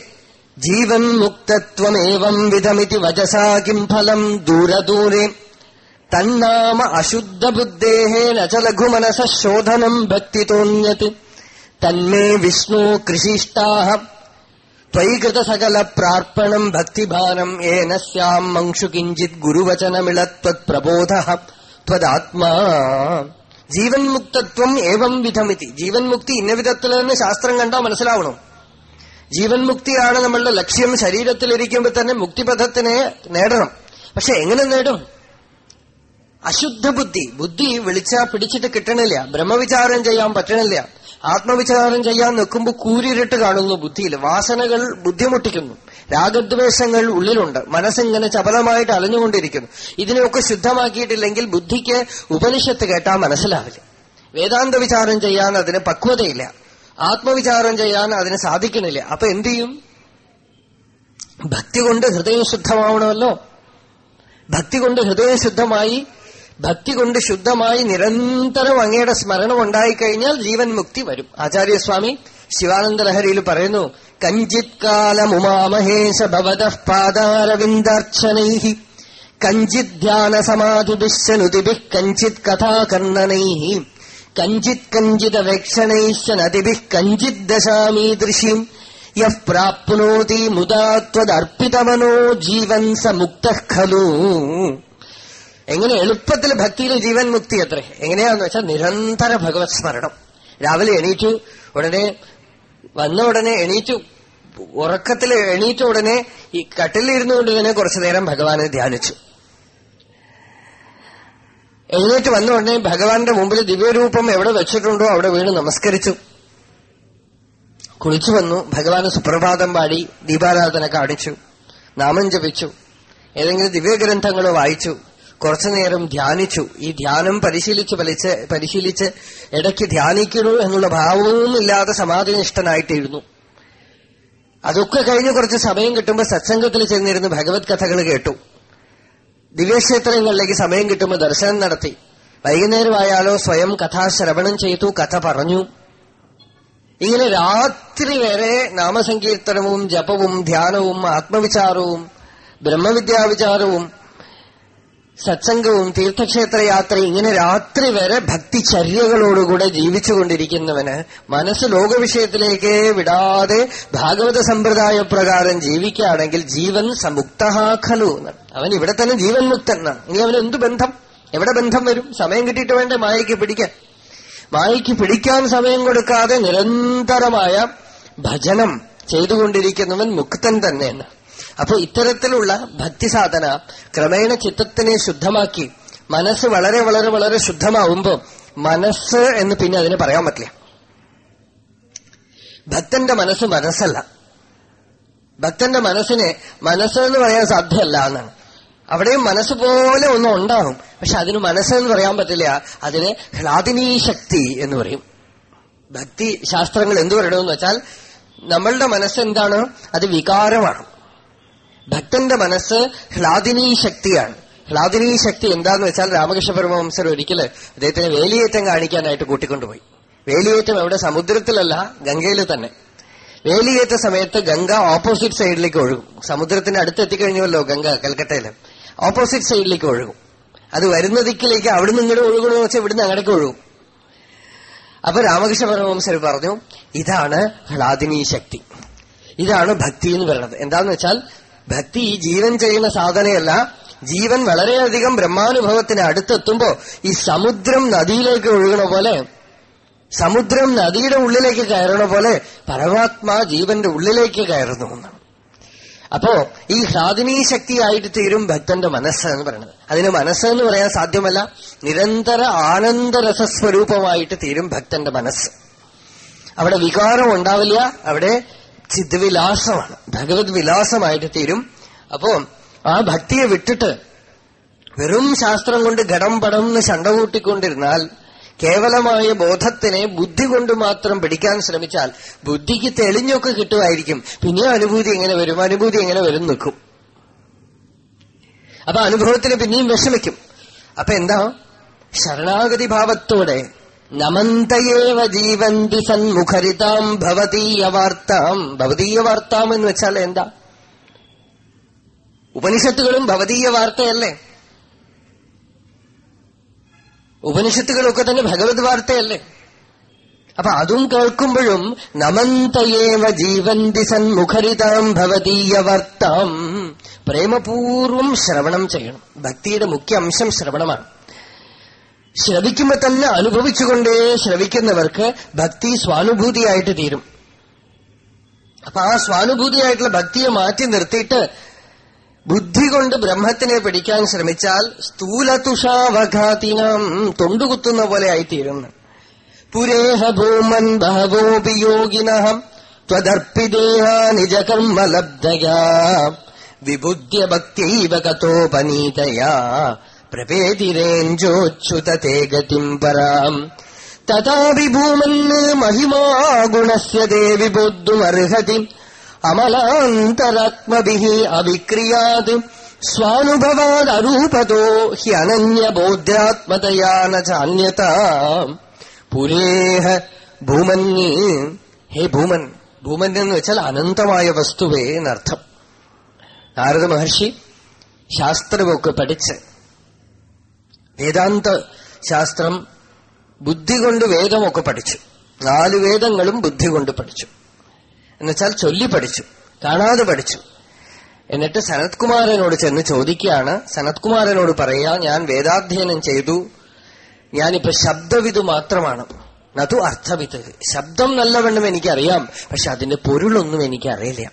ജീവൻ മുക്തത്വമേവം വിധമിതി വജസാ കിം ഫലം ദൂരദൂരെ. തന്നാമ അശുദ്ധ ബുദ്ധേ നചലഘുമനസ ശോധനം ഭക്തിതോന്യത് തന്മേ വിഷ്ണു കൃഷിഷ്ടാഹ. ത്വൈകൃത സകല പ്രാർപ്പണം ഭക്തിഭാനം. ഏന സ്യാം മങ്ഷു കിഞ്ചിത് ഗുരുവചനമിളത്വത് പ്രബോധ. ത്വദാത്മാ ജീവൻ മുക്തത്വം ഏവം വിധമിതി. ജീവൻ മുക്തി ഇന്ന വിധത്തിലെന്ന് ശാസ്ത്രം കണ്ടാൽ മനസ്സിലാവണം. ജീവൻ മുക്തിയാണ് നമ്മളുടെ ലക്ഷ്യം. ശരീരത്തിലിരിക്കുമ്പോൾ തന്നെ മുക്തിപഥത്തിനെ നേടണം. പക്ഷെ എങ്ങനെ നേടും? അശുദ്ധ ബുദ്ധി. ബുദ്ധി വിളിച്ചാ പിടിച്ചിട്ട് കിട്ടണില്ല. ബ്രഹ്മവിചാരം ചെയ്യാൻ പറ്റണില്ല. ആത്മവിചാരം ചെയ്യാൻ നിൽക്കുമ്പോൾ കൂരിരുട്ട് കാണുന്നു ബുദ്ധിയിൽ. വാസനകൾ ബുദ്ധിമുട്ടിക്കുന്നു. രാഗദ്വേഷങ്ങൾ ഉള്ളിലുണ്ട്. മനസ്സിങ്ങനെ ചപലമായിട്ട് അലഞ്ഞുകൊണ്ടിരിക്കുന്നു. ഇതിനെയൊക്കെ ശുദ്ധമാക്കിയിട്ടില്ലെങ്കിൽ ബുദ്ധിക്ക് ഉപനിഷത്ത് കേട്ടാൽ മനസ്സിലാവില്ല. വേദാന്ത വിചാരം ചെയ്യാൻ അതിന് പക്വതയില്ല. ആത്മവിചാരം ചെയ്യാൻ അതിന് സാധിക്കണില്ല അപ്പൊ എന്ത് ചെയ്യും? ഭക്തി കൊണ്ട് ഹൃദയം ശുദ്ധമാവണമല്ലോ. ഭക്തി കൊണ്ട് ഹൃദയം ശുദ്ധമായി ഭക്തി കൊണ്ട് ശുദ്ധമായി നിരന്തരം അങ്ങയുടെ സ്മരണം ഉണ്ടായിക്കഴിഞ്ഞാൽ ജീവൻ മുക്തി വരും. ആചാര്യസ്വാമി ശിവാനന്ദ ലഹരിയിൽ പറയുന്നു കഞ്ചിത് കാലമുമാമഹേശ ഭവത പാദാരവിന്ദാർച്ചനൈ കഞ്ചിത് ധ്യാന സമാധിഭിശ്ചനുതിഭി കഞ്ചിത് കഥാകർണനൈ കഞ്ചിത് കഞ്ചിതവേക്ഷണൈശ്ചനതിഭി കഞ്ചിത് ദശാമീദൃശീം യഃ പ്രാപ്നോതി മുദാ ത്വദർപ്പിതമനോ ജീവൻ സ മുക്ത ഖലു. എങ്ങനെ എളുപ്പത്തിൽ ഭക്തിയിൽ ജീവൻ മുക്തി അത്രേ എങ്ങനെയാന്ന് വെച്ചാൽ നിരന്തര ഭഗവത് സ്മരണം. രാവിലെ എണീറ്റു ഉടനെ വന്ന ഉടനെ എണീറ്റു. ഉറക്കത്തിൽ എണീറ്റ ഉടനെ ഈ കട്ടിലിരുന്നുകൊണ്ട് തന്നെ കുറച്ചു നേരം ഭഗവാനെ ധ്യാനിച്ചു. എഴുന്നേറ്റ് വന്ന ഉടനെ ഭഗവാന്റെ മുമ്പിൽ ദിവ്യരൂപം എവിടെ വെച്ചിട്ടുണ്ടോ അവിടെ വീണ് നമസ്കരിച്ചു. കുളിച്ചു വന്നു. ഭഗവാന് സുപ്രഭാതം പാടി ദീപാരാധന കാണിച്ചു. നാമം ജപിച്ചു. ഏതെങ്കിലും ദിവ്യഗ്രന്ഥങ്ങൾ വായിച്ചു. കുറച്ചു നേരം ധ്യാനിച്ചു. ഈ ധ്യാനം പരിശീലിച്ച് പലിച്ച് പരിശീലിച്ച് ഇടയ്ക്ക് ധ്യാനിക്കണു എന്നുള്ള ഭാവവും ഇല്ലാതെ സമാധിനിഷ്ഠനായിട്ടിരുന്നു. അതൊക്കെ കഴിഞ്ഞ് കുറച്ച് സമയം കിട്ടുമ്പോൾ സത്സംഗത്തിൽ ചെന്നിരുന്ന് ഭഗവത് കഥകൾ കേട്ടു. ദിവ്യക്ഷേത്രങ്ങളിലേക്ക് സമയം കിട്ടുമ്പോൾ ദർശനം നടത്തി. വൈകുന്നേരമായാലോ സ്വയം കഥാശ്രവണം ചെയ്തു കഥ പറഞ്ഞു. ഇങ്ങനെ രാത്രി വരെ നാമസങ്കീർത്തനവും ജപവും ധ്യാനവും ആത്മവിചാരവും ബ്രഹ്മവിദ്യാവിചാരവും സത്സംഗവും തീർത്ഥക്ഷേത്ര യാത്ര ഇങ്ങനെ രാത്രി വരെ ഭക്തിചര്യകളോടുകൂടെ ജീവിച്ചുകൊണ്ടിരിക്കുന്നവന് മനസ്സ് ലോകവിഷയത്തിലേക്ക് വിടാതെ ഭാഗവത സമ്പ്രദായ പ്രകാരം ജീവിക്കുകയാണെങ്കിൽ ജീവൻ സമുക്ത ഖലു എന്നാണ്. അവൻ ഇവിടെ തന്നെ ജീവൻ മുക്തൻ എന്നാണ്. ഇനി അവന് എന്ത് ബന്ധം? എവിടെ ബന്ധം വരും? സമയം കിട്ടിയിട്ട് വേണ്ടേ മായയ്ക്ക് പിടിക്കാൻ? മായയ്ക്ക് പിടിക്കാൻ സമയം കൊടുക്കാതെ നിരന്തരമായ ഭജനം ചെയ്തുകൊണ്ടിരിക്കുന്നവൻ മുക്തൻ തന്നെയാണ് അപ്പൊ ഇത്തരത്തിലുള്ള ഭക്തി സാധന ക്രമേണ ചിത്തത്തിനെ ശുദ്ധമാക്കി മനസ്സ് വളരെ വളരെ വളരെ ശുദ്ധമാവുമ്പോ മനസ്സ് എന്ന് പിന്നെ അതിന് പറയാൻ പറ്റില്ല. ഭക്തന്റെ മനസ്സ് മനസ്സല്ല. ഭക്തന്റെ മനസ്സിനെ മനസ്സ് എന്ന് പറയാൻ സാധ്യമല്ല എന്നാണ്. അവിടെയും മനസ്സ് പോലെ ഒന്നും ഉണ്ടാകും. പക്ഷെ അതിന് മനസ്സെന്ന് പറയാൻ പറ്റില്ല. അതിന് ഹ്ലാദിനീ ശക്തി എന്ന് പറയും. ഭക്തി ശാസ്ത്രങ്ങൾ എന്തു പറയണമെന്ന് വെച്ചാൽ നമ്മളുടെ മനസ്സെന്താണ് അത് വികാരമാണ്. ഭക്തന്റെ മനസ്സ് ഹ്ലാദിനീ ശക്തിയാണ്. ഹ്ലാദിനീ ശക്തി എന്താന്ന് വെച്ചാൽ രാമകൃഷ്ണ പരമവംസർ ഒരിക്കൽ അദ്ദേഹത്തിന് വേലിയേറ്റം കാണിക്കാനായിട്ട് കൂട്ടിക്കൊണ്ടുപോയി. വേലിയേറ്റം എവിടെ? സമുദ്രത്തിലല്ല ഗംഗയിൽ തന്നെ. വേലിയേറ്റ സമയത്ത് ഗംഗ ഓപ്പോസിറ്റ് സൈഡിലേക്ക് ഒഴുകും. സമുദ്രത്തിന്റെ അടുത്ത് എത്തിക്കഴിഞ്ഞുവല്ലോ ഗംഗ കൽക്കട്ടയിൽ ഓപ്പോസിറ്റ് സൈഡിലേക്ക് ഒഴുകും. അത് വരുന്ന ദിക്കിലേക്ക് അവിടുന്ന് ഇങ്ങോട്ട് ഒഴുകണമെന്ന് വെച്ചാൽ ഇവിടുന്ന് അങ്ങടേക്ക് ഒഴുകും. അപ്പൊ രാമകൃഷ്ണ പരമവംസർ പറഞ്ഞു ഇതാണ് ഹ്ലാദിനീ ശക്തി. ഇതാണ് ഭക്തി എന്ന് പറയുന്നത്. എന്താന്ന് വെച്ചാൽ ഭക്തി ഈ ജീവൻ ചെയ്യുന്ന സാധനയല്ല. ജീവൻ വളരെയധികം ബ്രഹ്മാനുഭവത്തിന് അടുത്തെത്തുമ്പോ ഈ സമുദ്രം നദിയിലേക്ക് ഒഴുകണ പോലെ സമുദ്രം നദിയുടെ ഉള്ളിലേക്ക് കയറണ പോലെ പരമാത്മാ ജീവന്റെ ഉള്ളിലേക്ക് കയറുന്നു എന്നാണ്. അപ്പോ ഈ ശക്തിയായിട്ട് തീരും ഭക്തന്റെ മനസ്സ് എന്ന് പറയുന്നത്. അതിന് മനസ്സ് എന്ന് പറയാൻ സാധ്യമല്ല. നിരന്തര ആനന്ദരസസ്വരൂപമായിട്ട് തീരും ഭക്തന്റെ മനസ്സ്. അവിടെ വികാരം ഉണ്ടാവില്ല. അവിടെ ചിദ്വിലാസമാണ് ഭഗവത് വിലാസമായിട്ട് തീരും. അപ്പോ ആ ഭക്തിയെ വിട്ടിട്ട് വെറും ശാസ്ത്രം കൊണ്ട് ഘടം പടം എന്ന് ശണ്ട കൂട്ടിക്കൊണ്ടിരുന്നാൽ കേവലമായ ബോധത്തിനെ ബുദ്ധി കൊണ്ട് മാത്രം പിടിക്കാൻ ശ്രമിച്ചാൽ ബുദ്ധിക്ക് തെളിഞ്ഞൊക്കെ കിട്ടുമായിരിക്കും. പിന്നെ അനുഭൂതി എങ്ങനെ വരും? അനുഭൂതി എങ്ങനെ വരും നിൽക്കും. അപ്പൊ അനുഭവത്തിന് പിന്നെയും വിഷമിക്കും. അപ്പൊ എന്താ? ശരണാഗതി ഭാവത്തോടെ നമന്തയേവ ജീവന്തി സന്മുഖരിതാം ഭവതീയ വാർത്താം ഭവതീയ വാർത്താം എന്ന് വെച്ചാൽ എന്താ? ഉപനിഷത്തുകളും ഭവതീയ വാർത്തയല്ലേ ഉപനിഷത്തുകളൊക്കെ തന്നെ ഭഗവത് വാർത്തയല്ലേ? അപ്പൊ അതും കേൾക്കുമ്പോഴും നമന്തയേവ ജീവന്തി സന്മുഖരിതാം ഭവതീയ വാർത്താം പ്രേമപൂർവം ശ്രവണം ചെയ്യണം. ഭക്തിയുടെ മുഖ്യ അംശം ശ്രവണമാണ്. ശ്രവിക്കുമ്പോ തന്നെ അനുഭവിച്ചുകൊണ്ടേ ശ്രവിക്കുന്നവർക്ക് ഭക്തി സ്വാനുഭൂതിയായിട്ട് തീരും. അപ്പൊ ആ സ്വാനുഭൂതിയായിട്ടുള്ള ഭക്തിയെ മാറ്റി നിർത്തിയിട്ട് ബുദ്ധി കൊണ്ട് ബ്രഹ്മത്തിനെ പിടിക്കാൻ ശ്രമിച്ചാൽ സ്ഥൂലതുഷാവഘാതിനം തൊണ്ടുകുത്തുന്ന പോലെ ആയിത്തീരുന്നു. പുരേഹ ഭൂമൻ ബഹവോപിയോഗിനഹം ത്വദർപ്പിദേഹ നിജകർമ്മലബ്ധയാ വിബുദ്ധ്യ കഥോപനീതയാ പ്രപേതിരേഞ്ചോച്യുതേ ഗതിം പരാം ഭൂമന് മഹിമാ ഗുണസ്യ ദേവി ബോദ്ധുമർഹതി അമലാന്തരാത്മഭി അവിക്രിയാത് സ്വാനുഭവാദരൂപതോ ഹി അനന്യബോധ്യാത്മതയാ നാന്യത പുരേഹ ഭൂമന്യേ ഹേ ഭൂമൻ ഭൂമൻ എന്ന് വെച്ചാൽ അനന്തമായ വസ്തുവേ എന്നർത്ഥം. നാരദ മഹർഷി ശാസ്ത്രമൊക്കെ പഠിച്ച് വേദാന്ത ശാസ്ത്രം ബുദ്ധി കൊണ്ട് വേദമൊക്കെ പഠിച്ചു. നാല് വേദങ്ങളും ബുദ്ധി കൊണ്ട് പഠിച്ചു. എന്നുവെച്ചാൽ ചൊല്ലി പഠിച്ചു കാണാതെ പഠിച്ചു. എന്നിട്ട് സനത്കുമാരനോട് ചെന്ന് ചോദിക്കുകയാണ്. സനത്കുമാരനോട് പറയാ ഞാൻ വേദാധ്യയനം ചെയ്തു. ഞാനിപ്പോ ശബ്ദവിത് മാത്രമാണ്. നതു അർത്ഥവിത് ശബ്ദം നല്ലവണ്ണം എനിക്കറിയാം പക്ഷെ അതിന്റെ പൊരുളൊന്നും എനിക്കറിയില്ല.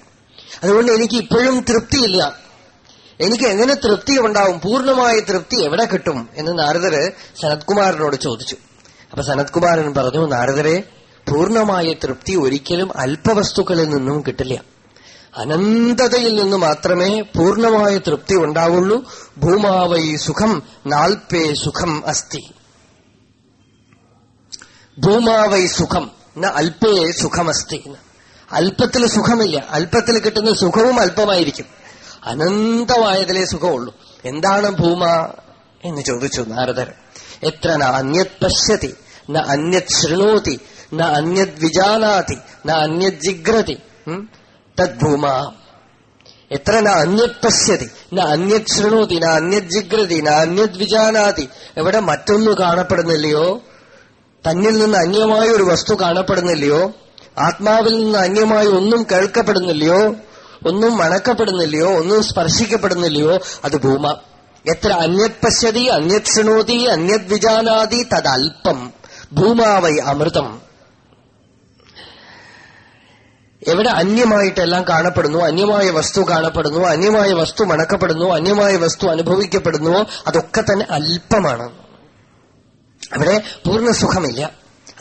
അതുകൊണ്ട് എനിക്ക് ഇപ്പോഴും തൃപ്തിയില്ല. എനിക്ക് എങ്ങനെ തൃപ്തി ഉണ്ടാവും? പൂർണമായ തൃപ്തി എവിടെ കിട്ടും? എന്ന് നാരദര് സനത്കുമാരനോട് ചോദിച്ചു. അപ്പൊ സനത്കുമാരൻ പറഞ്ഞു നാരദരെ പൂർണമായ തൃപ്തി ഒരിക്കലും അല്പവസ്തുക്കളിൽ നിന്നും കിട്ടില്ല. അനന്തതയിൽ നിന്ന് മാത്രമേ പൂർണമായ തൃപ്തി ഉണ്ടാവുള്ളൂ. ഭൂമാവൈ സുഖം നാൽപ്പേ സുഖം അസ്തി. ഭൂമാവൈ സുഖം അല്പേ സുഖമസ്തി. അല്പത്തിൽ സുഖമില്ല. അല്പത്തിൽ കിട്ടുന്ന സുഖവും അല്പമായിരിക്കും. അനന്തമായതിലേ സുഖമുള്ളൂ. എന്താണ് ഭൂമ? എന്ന് ചോദിച്ചു നാരദർ. എത്ര ന അന്യത് പശ്യതി ന അന്യത് ശൃണോതി ന അന്യത് വിജാനാതി ന അന്യത് ജിഗ്രതി. തദ്ഭൂമ എത്ര ന അന്യത് പശ്യതി ന അന്യത് ശൃണോതി ന അന്യത് ജിഗ്രതി ന അന്യത് വിജാനാതി. എവിടെ മറ്റൊന്നു കാണപ്പെടുന്നില്ലയോ? തന്നിൽ നിന്ന് അന്യമായ ഒരു വസ്തു കാണപ്പെടുന്നില്ലയോ? ആത്മാവിൽ നിന്ന് അന്യമായി ഒന്നും കേൾക്കപ്പെടുന്നില്ലയോ? ഒന്നും മണക്കപ്പെടുന്നില്ലയോ ഒന്നും സ്പർശിക്കപ്പെടുന്നില്ലയോ അത് ഭൂമ. എത്ര അന്യത് പശ്യതി അന്യത് ശൃണോതി അന്യത് വിജാനാതി തദൽപ്പം ഭൂമാവൈ അമൃതം. എവിടെ അന്യമായിട്ടെല്ലാം കാണപ്പെടുന്നു അന്യമായ വസ്തു കാണപ്പെടുന്നു അന്യമായ വസ്തു മണക്കപ്പെടുന്നു അന്യമായ വസ്തു അനുഭവിക്കപ്പെടുന്നുവോ അതൊക്കെ തന്നെ അല്പമാണ് അവിടെ പൂർണ സുഖമില്ല.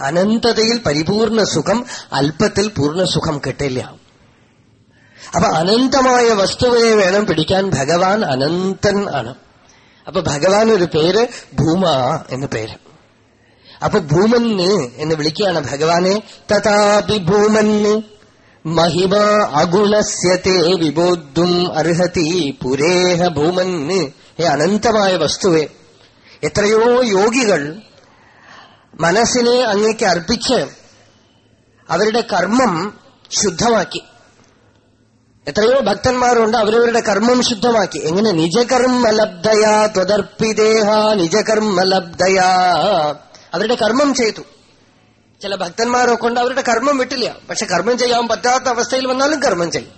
അനന്തതയിൽ പരിപൂർണ സുഖം അല്പത്തിൽ പൂർണ സുഖം കിട്ടില്ല. അപ്പൊ അനന്തമായ വസ്തുവിനെ വേണം പിടിക്കാൻ ഭഗവാൻ അനന്തൻ ആണ്. അപ്പൊ ഭഗവാൻ ഒരു പേര് ഭൂമ എന്ന് പേര്. അപ്പൊ ഭൂമന് എന്ന് വിളിക്കുകയാണ് ഭഗവാനെ. തഥാപി ഭൂമന് മഹിമ അഗുണസ്യത്തെ വിബോധും അർഹതി പുരേഹ ഭൂമന് ഹേ അനന്തമായ വസ്തുവെ. എത്രയോ യോഗികൾ മനസ്സിനെ അങ്ങേക്ക് അർപ്പിച്ച് അവരുടെ കർമ്മം ശുദ്ധമാക്കി. എത്രയോ ഭക്തന്മാരുണ്ട് അവരവരുടെ കർമ്മം ശുദ്ധമാക്കി. എങ്ങനെ? നിജകർമ്മലബ്ധയാ ത്വതർപ്പിദേഹ നിജകർമ്മലബ്ധയാ. അവരുടെ കർമ്മം ചെയ്തു. ചില ഭക്തന്മാരൊക്കെ ഉണ്ട് അവരുടെ കർമ്മം വിട്ടില്ല. പക്ഷെ കർമ്മം ചെയ്യാൻ പറ്റാത്ത അവസ്ഥയിൽ വന്നാലും കർമ്മം ചെയ്യും.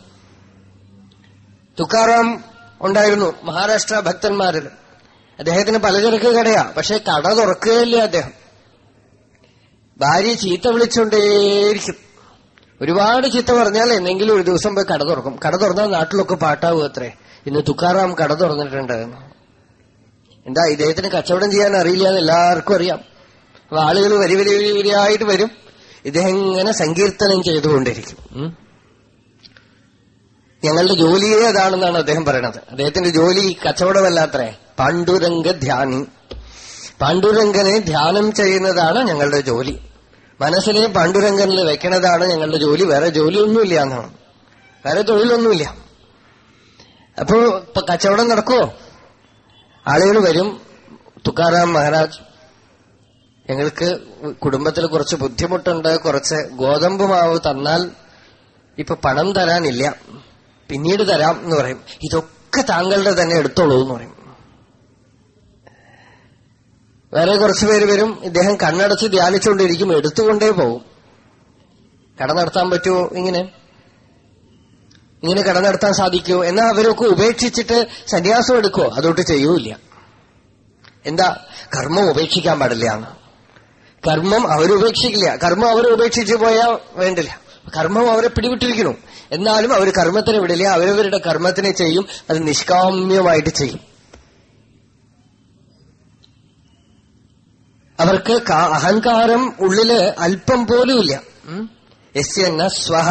തുക്കാറാം ഉണ്ടായിരുന്നു മഹാരാഷ്ട്ര ഭക്തന്മാരിൽ. അദ്ദേഹത്തിന് പലചരക്ക് കടയാ. പക്ഷെ കട തുറക്കുകയില്ല അദ്ദേഹം. ഭാര്യ ചീത്ത വിളിച്ചുകൊണ്ടേയിരിക്കും ഒരുപാട് ചീത്ത പറഞ്ഞാൽ എന്തെങ്കിലും ഒരു ദിവസം പോയി കട തുറക്കും. കട തുറന്നാൽ നാട്ടിലൊക്കെ പാട്ടാവും അത്രേ. ഇന്ന് തുക്കാറാം കട തുറന്നിട്ടുണ്ട്. എന്താ ഇദ്ദേഹത്തിന് കച്ചവടം ചെയ്യാൻ അറിയില്ല എന്ന് എല്ലാവർക്കും അറിയാം. അപ്പൊ ആളുകൾ വരി വരി വരിയായിട്ട് വരും. ഇദ്ദേഹം ഇങ്ങനെ സങ്കീർത്തനം ചെയ്തുകൊണ്ടിരിക്കും. ഞങ്ങളുടെ ജോലിയേ അതാണെന്നാണ് അദ്ദേഹം പറയണത്. അദ്ദേഹത്തിന്റെ ജോലി കച്ചവടമല്ലാത്രേ. പാണ്ഡുരംഗ ധ്യാനി. പാണ്ഡുരംഗനെ ധ്യാനം ചെയ്യുന്നതാണ് ഞങ്ങളുടെ ജോലി. മനസ്സിനെ പാണ്ഡുരംഗനിൽ വെക്കണതാണ് ഞങ്ങളുടെ ജോലി. വേറെ ജോലിയൊന്നുമില്ല എന്നാണ് വേറെ തൊഴിലൊന്നുമില്ല. അപ്പോ ഇപ്പൊ കച്ചവടം നടക്കുമോ ആളുകൾ വരും. തുക്കാറാം മഹാരാജ് ഞങ്ങൾക്ക് കുടുംബത്തിൽ കുറച്ച് ബുദ്ധിമുട്ടുണ്ട്. കുറച്ച് ഗോതമ്പ് മാവ് തന്നാൽ ഇപ്പൊ പണം തരാനില്ല. പിന്നീട് തരാം എന്ന് പറയും. ഇതൊക്കെ താങ്കളുടെ തന്നെ എടുത്തോളൂ എന്ന് പറയും. വേറെ കുറച്ചുപേര് വരും. ഇദ്ദേഹം കണ്ണടച്ച് ധ്യാനിച്ചുകൊണ്ടിരിക്കും. എടുത്തുകൊണ്ടേ പോവും കട നടത്താൻ പറ്റുമോ? ഇങ്ങനെ. ഇങ്ങനെ കട നടത്താൻ സാധിക്കുമോ? എന്നാൽ അവരൊക്കെ ഉപേക്ഷിച്ചിട്ട് സന്യാസം എടുക്കുമോ അതോട്ട് ചെയ്യൂല എന്താ? കർമ്മം ഉപേക്ഷിക്കാൻ പാടില്ല കർമ്മം അവരുപേക്ഷിക്കില്ല കർമ്മം അവർ ഉപേക്ഷിച്ചു പോയാൽ വേണ്ടില്ല. കർമ്മം അവരെ പിടിവിട്ടിരിക്കുന്നു. എന്നാലും അവർ കർമ്മത്തിന് വിടില്ല. അവരവരുടെ കർമ്മത്തിനെ ചെയ്യും. അത് നിഷ്കാമ്യമായിട്ട് ചെയ്യും. അവർക്ക് അഹങ്കാരം ഉള്ളിൽ അല്പം പോലുമില്ല ഇല്ല. യസ്യ ന സ്വഹ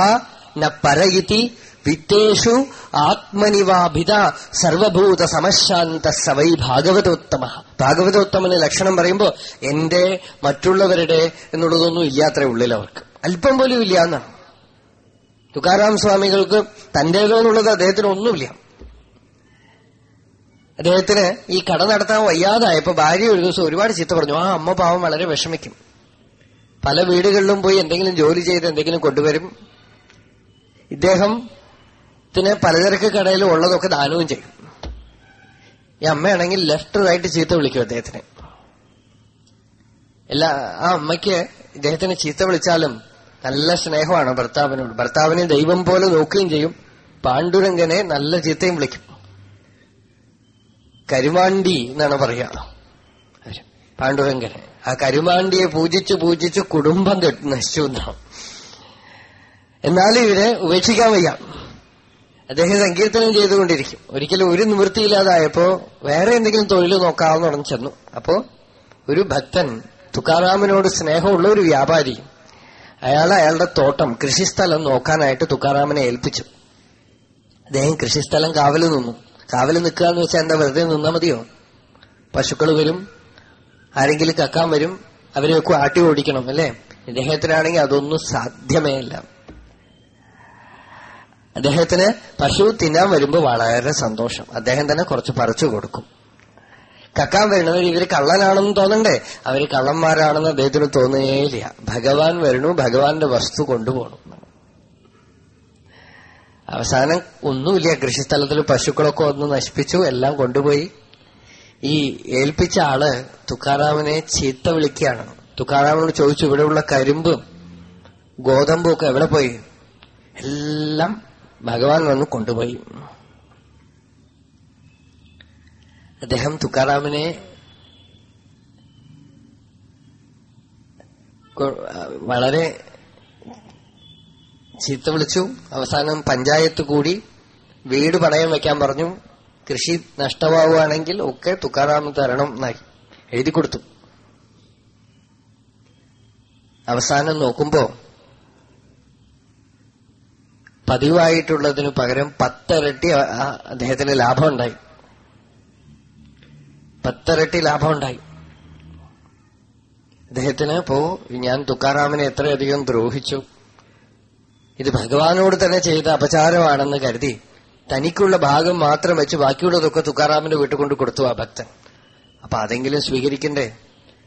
ന പരയിതി വിത്തേഷു ആത്മനിവാഭിത സർവഭൂത സമശാന്ത സവൈ ഭാഗവതോത്തമ. ഭാഗവതോത്തമന് ലക്ഷണം പറയുമ്പോ എന്റെ മറ്റുള്ളവരുടെ എന്നുള്ളതൊന്നും ഇല്ലാത്ത ഉള്ളിൽ അവർക്ക്. അല്പം പോലും ഇല്ല എന്നാണ്. തുകാരാം സ്വാമികൾക്ക് തന്റേതോ എന്നുള്ളത് അദ്ദേഹത്തിന് ഒന്നുമില്ല. അദ്ദേഹത്തിന് ഈ കട നടത്താൻ വയ്യാതായപ്പോ ഭാര്യ ഒരു ദിവസം ഒരുപാട് ചീത്ത പറഞ്ഞു ആ അമ്മ പാവം വളരെ വിഷമിക്കും. പല വീടുകളിലും പോയി എന്തെങ്കിലും ജോലി ചെയ്ത് എന്തെങ്കിലും കൊണ്ടുവരും. ഇദ്ദേഹം ത്തിന് പലചരക്ക് കടയിൽ ഉള്ളതൊക്കെ ദാനവും ചെയ്യും. ഈ അമ്മയാണെങ്കിൽ ലെഫ്റ്റ് റൈറ്റ് ചീത്ത വിളിക്കും അദ്ദേഹത്തിന്. എല്ലാ ആ അമ്മയ്ക്ക് ഇദ്ദേഹത്തിന് ചീത്ത വിളിച്ചാലും നല്ല സ്നേഹമാണ് ഭർത്താവിനോട്. ഭർത്താവിനെ ദൈവം പോലെ നോക്കുകയും ചെയ്യും. പാണ്ഡുരംഗനെ നല്ല ചീത്തയും വിളിക്കും. കരുമാണ്ടി എന്നാണ് പറയുക. പാണ്ഡുരംഗനെ ആ കരുമാണ്ടിയെ പൂജിച്ച് പൂജിച്ച് കുടുംബം നശിച്ചു എന്നാണ് എന്നാലും ഇവരെ ഉപേക്ഷിക്കാൻ വയ്യ. അദ്ദേഹം സങ്കീർത്തനം ചെയ്തുകൊണ്ടിരിക്കും. ഒരിക്കലും ഒരു നിവൃത്തിയില്ലാതായപ്പോ വേറെ എന്തെങ്കിലും തൊഴിൽ നോക്കാമെന്ന് പറഞ്ഞു ചെന്നു. അപ്പോ ഒരു ഭക്തൻ തുക്കാറാമിനോട് സ്നേഹമുള്ള ഒരു വ്യാപാരി അയാൾ അയാളുടെ തോട്ടം കൃഷിസ്ഥലം നോക്കാനായിട്ട് തുക്കാറാമിനെ ഏൽപ്പിച്ചു. അദ്ദേഹം കൃഷിസ്ഥലം കാവൽ നിന്നു. കാവൽ നിൽക്കുക എന്ന് വെച്ചാൽ എന്താ വെറുതെ നിന്നാ മതിയോ? പശുക്കൾ വരും ആരെങ്കിലും കക്കാൻ വരും അവരെയൊക്കെ ആട്ടി ഓടിക്കണം അല്ലേ? ഇദ്ദേഹത്തിനാണെങ്കിൽ അതൊന്നും സാധ്യമേ അല്ല അദ്ദേഹത്തിന് പശു തിന്നാൻ വരുമ്പോൾ വളരെ സന്തോഷം. അദ്ദേഹം തന്നെ കുറച്ച് പറിച്ചു കൊടുക്കും. കക്കാൻ വരുന്നവർ ഇവർ കള്ളനാണെന്ന് തോന്നണ്ടേ? അവർ കള്ളന്മാരാണെന്ന് അദ്ദേഹത്തിന് തോന്നുകയില്ല. ഭഗവാൻ വരണു ഭഗവാന്റെ വസ്തു കൊണ്ടുപോകണം. അവസാനം ഒന്നുമില്ല കൃഷിസ്ഥലത്തിൽ പശുക്കളൊക്കെ ഒന്ന് നശിപ്പിച്ചു. എല്ലാം കൊണ്ടുപോയി. ഈ ഏൽപ്പിച്ച ആൾ തുക്കാറാമിനെ ചീത്ത വിളിക്കുകയാണ്. തുക്കാറാമിനോട് ചോദിച്ചു ഇവിടെയുള്ള കരിമ്പും ഗോതമ്പും ഒക്കെ എവിടെ പോയി? എല്ലാം ഭഗവാൻ വന്ന് കൊണ്ടുപോയി. അദ്ദേഹം തുക്കാറാമിനെ വളരെ ചീത്ത വിളിച്ചു. അവസാനം പഞ്ചായത്ത് കൂടി വീട് പണയം വെക്കാൻ പറഞ്ഞു. കൃഷി നഷ്ടമാവുകയാണെങ്കിൽ ഒക്കെ തുക്കാറാമ് തരണം എന്നായി. എഴുതി കൊടുത്തു. അവസാനം നോക്കുമ്പോ പതിവായിട്ടുള്ളതിനു പകരം പത്തിരട്ടി അദ്ദേഹത്തിന് ലാഭം ഉണ്ടായി പത്തിരട്ടി ലാഭം ഉണ്ടായി അദ്ദേഹത്തിന് ഇപ്പോ ഞാൻ തുക്കാറാമിനെ എത്രയധികം ദ്രോഹിച്ചു. ഇത് ഭഗവാനോട് തന്നെ ചെയ്ത അപചാരമാണെന്ന് കരുതി തനിക്കുള്ള ഭാഗം മാത്രം വെച്ച് ബാക്കിയുള്ളതൊക്കെ തുക്കാറാമിന്റെ വീട്ടിൽ കൊണ്ട് കൊടുത്തു ആ ഭക്തൻ. അപ്പൊ അതെങ്കിലും സ്വീകരിക്കണ്ടേ?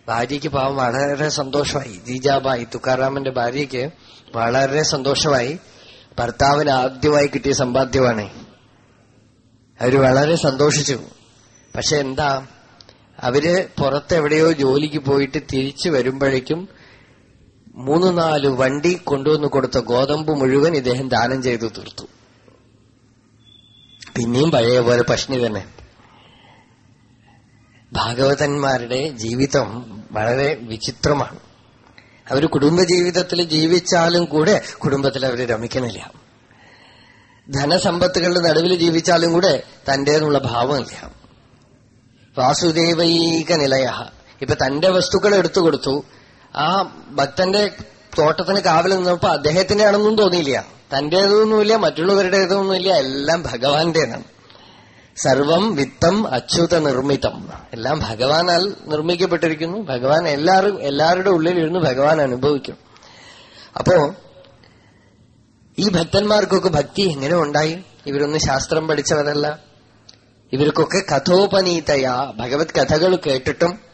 ഭാര്യയ്ക്ക് പാവം വളരെ സന്തോഷമായി. ജീജാബായി തുക്കാറാമന്റെ ഭാര്യയ്ക്ക് വളരെ സന്തോഷമായി. ഭർത്താവിന് ആദ്യമായി കിട്ടിയ സമ്പാദ്യമാണ്. അവർ വളരെ സന്തോഷിച്ചു. പക്ഷെ എന്താ? അവർ പുറത്തെവിടെയോ ജോലിക്ക് പോയിട്ട് തിരിച്ചു വരുമ്പോഴേക്കും മൂന്ന് നാല് വണ്ടി കൊണ്ടുവന്ന് കൊടുത്ത ഗോതമ്പ് മുഴുവൻ ഇദ്ദേഹം ദാനം ചെയ്തു തീർത്തു. പിന്നെയും പഴയ പോലെ പഷ്ണി തന്നെ. ഭാഗവതന്മാരുടെ ജീവിതം വളരെ വിചിത്രമാണ്. അവർ കുടുംബജീവിതത്തിൽ ജീവിച്ചാലും കൂടെ കുടുംബത്തിൽ അവർ രമിക്കണില്ല. ധനസമ്പത്തുകളുടെ നടുവിൽ ജീവിച്ചാലും കൂടെ തന്റേന്നുള്ള ഭാവമില്ല. വാസുദേവൈക നിലയ ഇപ്പൊ തന്റെ വസ്തുക്കൾ എടുത്തു കൊടുത്തു. ആ ഭക്തന്റെ തോട്ടത്തിന് കാവൽ നിന്നപ്പോ അദ്ദേഹത്തിന്റെ ആണെന്നും തോന്നിയില്ല. തന്റേതൊന്നുമില്ല മറ്റുള്ളവരുടെ ഇതൊന്നുമില്ല എല്ലാം ഭഗവാന്റേതാണ്. സർവം വിത്തം അച്യുത നിർമ്മിതം. എല്ലാം ഭഗവാനാൽ നിർമ്മിക്കപ്പെട്ടിരിക്കുന്നു. ഭഗവാൻ എല്ലാവരും എല്ലാവരുടെ ഉള്ളിലിരുന്ന് ഭഗവാൻ അനുഭവിക്കും. അപ്പോ ഈ ഭക്തന്മാർക്കൊക്കെ ഭക്തി എങ്ങനെ ഉണ്ടായി? ഇവരൊന്നും ശാസ്ത്രം പഠിച്ചവരല്ല. ഇവർക്കൊക്കെ കഥോപനീതയാ. ഭഗവത് കഥകൾ കേട്ടിട്ടും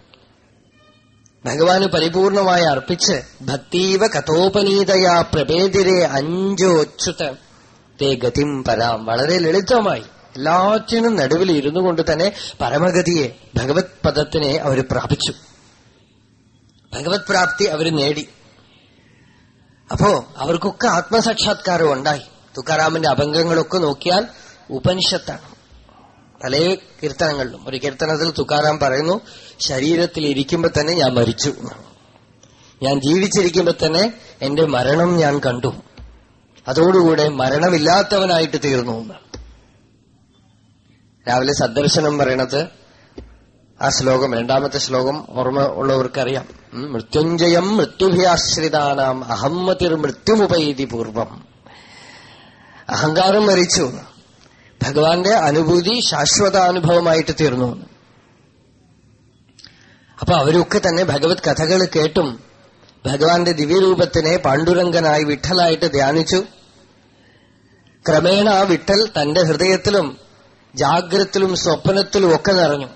ഭഗവാന് പരിപൂർണമായി അർപ്പിച്ച് ഭക്തീവ കഥോപനീതയാ പ്രഭേദിരെ അഞ്ചോച്യുത തേ ഗതിം പരാം. വളരെ ലളിതമായി എല്ലാറ്റിനും നടുവിൽ ഇരുന്നു കൊണ്ട് തന്നെ പരമഗതിയെ ഭഗവത് പദത്തിനെ അവർ പ്രാപിച്ചു. ഭഗവത് പ്രാപ്തി അവർ നേടി. അപ്പോ അവർക്കൊക്കെ ആത്മസാക്ഷാത്കാരം ഉണ്ടായി. തുക്കാറാമിന്റെ അഭംഗങ്ങളൊക്കെ നോക്കിയാൽ ഉപനിഷത്താണ്. പല കീർത്തനങ്ങളിലും. ഒരു കീർത്തനത്തിൽ തുക്കാറാം പറയുന്നു ശരീരത്തിൽ ഇരിക്കുമ്പോ തന്നെ ഞാൻ മരിച്ചു. ഞാൻ ജീവിച്ചിരിക്കുമ്പോ തന്നെ എന്റെ മരണം ഞാൻ കണ്ടു. അതോടുകൂടെ മരണമില്ലാത്തവനായിട്ട് തീർന്നു. രാവിലെ സന്ദർശനം പറയണത് ആ ശ്ലോകം രണ്ടാമത്തെ ശ്ലോകം ഓർമ്മ ഉള്ളവർക്കറിയാം. മൃത്യുഞ്ജയം മൃത്യുഭിയാശ്രിതാനാം അഹമ്മതിർ മൃത്യുമുപൈതി പൂർവം. അഹങ്കാരം മരിച്ചു. ഭഗവാന്റെ അനുഭൂതി ശാശ്വതാനുഭവമായിട്ട് തീർന്നു. അപ്പൊ അവരൊക്കെ തന്നെ ഭഗവത് കഥകൾ കേട്ടും ഭഗവാന്റെ ദിവ്യരൂപത്തിനെ പാണ്ഡുരംഗനായി വിട്ടലായിട്ട് ധ്യാനിച്ചു. ക്രമേണ ആ വിട്ടൽ തന്റെ ഹൃദയത്തിലും ജാഗ്രത്തിലും സ്വപ്നത്തിലും ഒക്കെ നിറഞ്ഞു.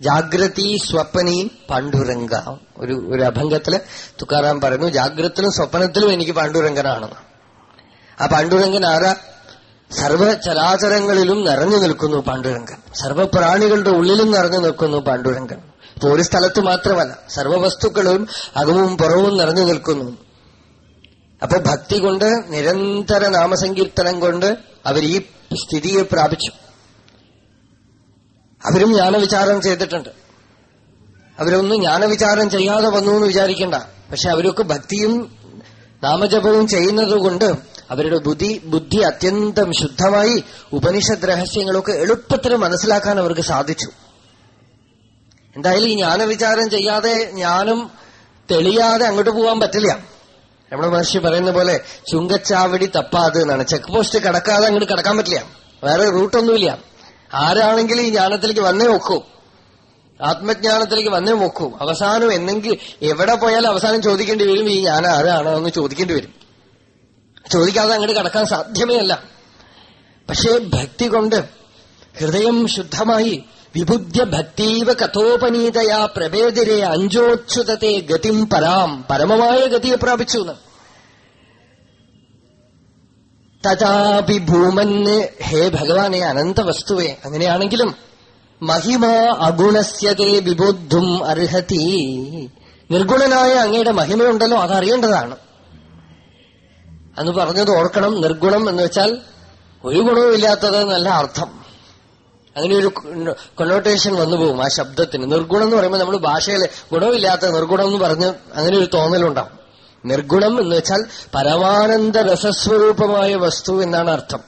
ജാഗ്രതി സ്വപ്നി പാണ്ഡുരംഗ. ഒരു ഒരു അഭംഗത്തിൽ തുക്കാറാം പറഞ്ഞു ജാഗ്രത്തിലും സ്വപ്നത്തിലും എനിക്ക് പാണ്ഡുരംഗനാണെന്ന്. ആ പാണ്ഡുരംഗൻ ആരാ? സർവചരാചരങ്ങളിലും നിറഞ്ഞു നിൽക്കുന്നു പാണ്ഡുരംഗൻ. സർവപ്രാണികളുടെ ഉള്ളിലും നിറഞ്ഞു നിൽക്കുന്നു പാണ്ഡുരംഗൻ. ഇപ്പൊ ഒരു സ്ഥലത്ത് മാത്രമല്ല സർവവസ്തുക്കളും അകവും പുറവും നിറഞ്ഞു നിൽക്കുന്നു. അപ്പൊ ഭക്തി കൊണ്ട് നിരന്തര നാമസങ്കീർത്തനം കൊണ്ട് അവർ ഈ സ്ഥിതിയെ പ്രാപിച്ചു. അവരും ജ്ഞാനവിചാരം ചെയ്തിട്ടുണ്ട്. അവരൊന്നും ജ്ഞാനവിചാരം ചെയ്യാതെ വന്നു എന്ന് വിചാരിക്കണ്ട. പക്ഷെ അവരൊക്കെ ഭക്തിയും നാമജപവും ചെയ്യുന്നത് കൊണ്ട് അവരുടെ ബുദ്ധി ബുദ്ധി അത്യന്തം ശുദ്ധമായി ഉപനിഷത് രഹസ്യങ്ങളൊക്കെ എളുപ്പത്തിൽ മനസ്സിലാക്കാൻ അവർക്ക് സാധിച്ചു. എന്തായാലും ഈ ജ്ഞാനവിചാരം ചെയ്യാതെ ജ്ഞാനം തെളിയാതെ അങ്ങോട്ട് പോകാൻ പറ്റില്ല. നമ്മുടെ മഹർഷി പറയുന്ന പോലെ ചുങ്കച്ചാവടി തപ്പാത് എന്നാണ്. ചെക്ക് പോസ്റ്റ് കടക്കാതെ അങ്ങോട്ട് കടക്കാൻ പറ്റില്ല. വേറെ റൂട്ടൊന്നുമില്ല. ആരാണെങ്കിലും ഈ ജ്ഞാനത്തിലേക്ക് വന്നേ നോക്കൂ ആത്മജ്ഞാനത്തിലേക്ക് വന്നേ നോക്കൂ അവസാനം എന്നെങ്കിൽ എവിടെ പോയാലും അവസാനം ചോദിക്കേണ്ടി വരും ഈ ഞാൻ ആരാണോ എന്ന് ചോദിക്കേണ്ടി വരും. ചോദിക്കാതെ അങ്ങോട്ട് കടക്കാൻ സാധ്യമേ അല്ല പക്ഷേ ഭക്തി കൊണ്ട് ഹൃദയം ശുദ്ധമായി വിബുദ്ധ്യ ഭക്തീവ കഥോപനീതയാ പ്രഭേദിരെ അഞ്ചോച്ഛുതത്തെ ഗതിം പരാം. പരമമായ ഗതിയെ പ്രാപിച്ചു എന്ന്. തഥാപി ഭൂമന് ഹേ ഭഗവാനെ അനന്ത വസ്തുവേ. അങ്ങനെയാണെങ്കിലും മഹിമ അഗുണസ്യതേ വിബുദ്ധും അർഹതി. നിർഗുണനായ അങ്ങയുടെ മഹിമയുണ്ടല്ലോ അതറിയേണ്ടതാണ്. അന്ന് പറഞ്ഞത് ഓർക്കണം നിർഗുണം എന്ന് വെച്ചാൽ ഒരു ഗുണവും ഇല്ലാത്തത് അർത്ഥം. അങ്ങനെ ഒരു കൊണോട്ടേഷൻ വന്നു പോകും ആ ശബ്ദത്തിന്. നിർഗുണം എന്ന് പറയുമ്പോൾ നമ്മൾ ഭാഷയിൽ ഗുണമില്ലാത്ത നിർഗുണം എന്ന് പറഞ്ഞ് അങ്ങനെ ഒരു തോന്നലുണ്ടാവും. നിർഗുണം എന്ന് വെച്ചാൽ പരമാനന്ദ രസസ്വരൂപമായ വസ്തു എന്നാണ് അർത്ഥം.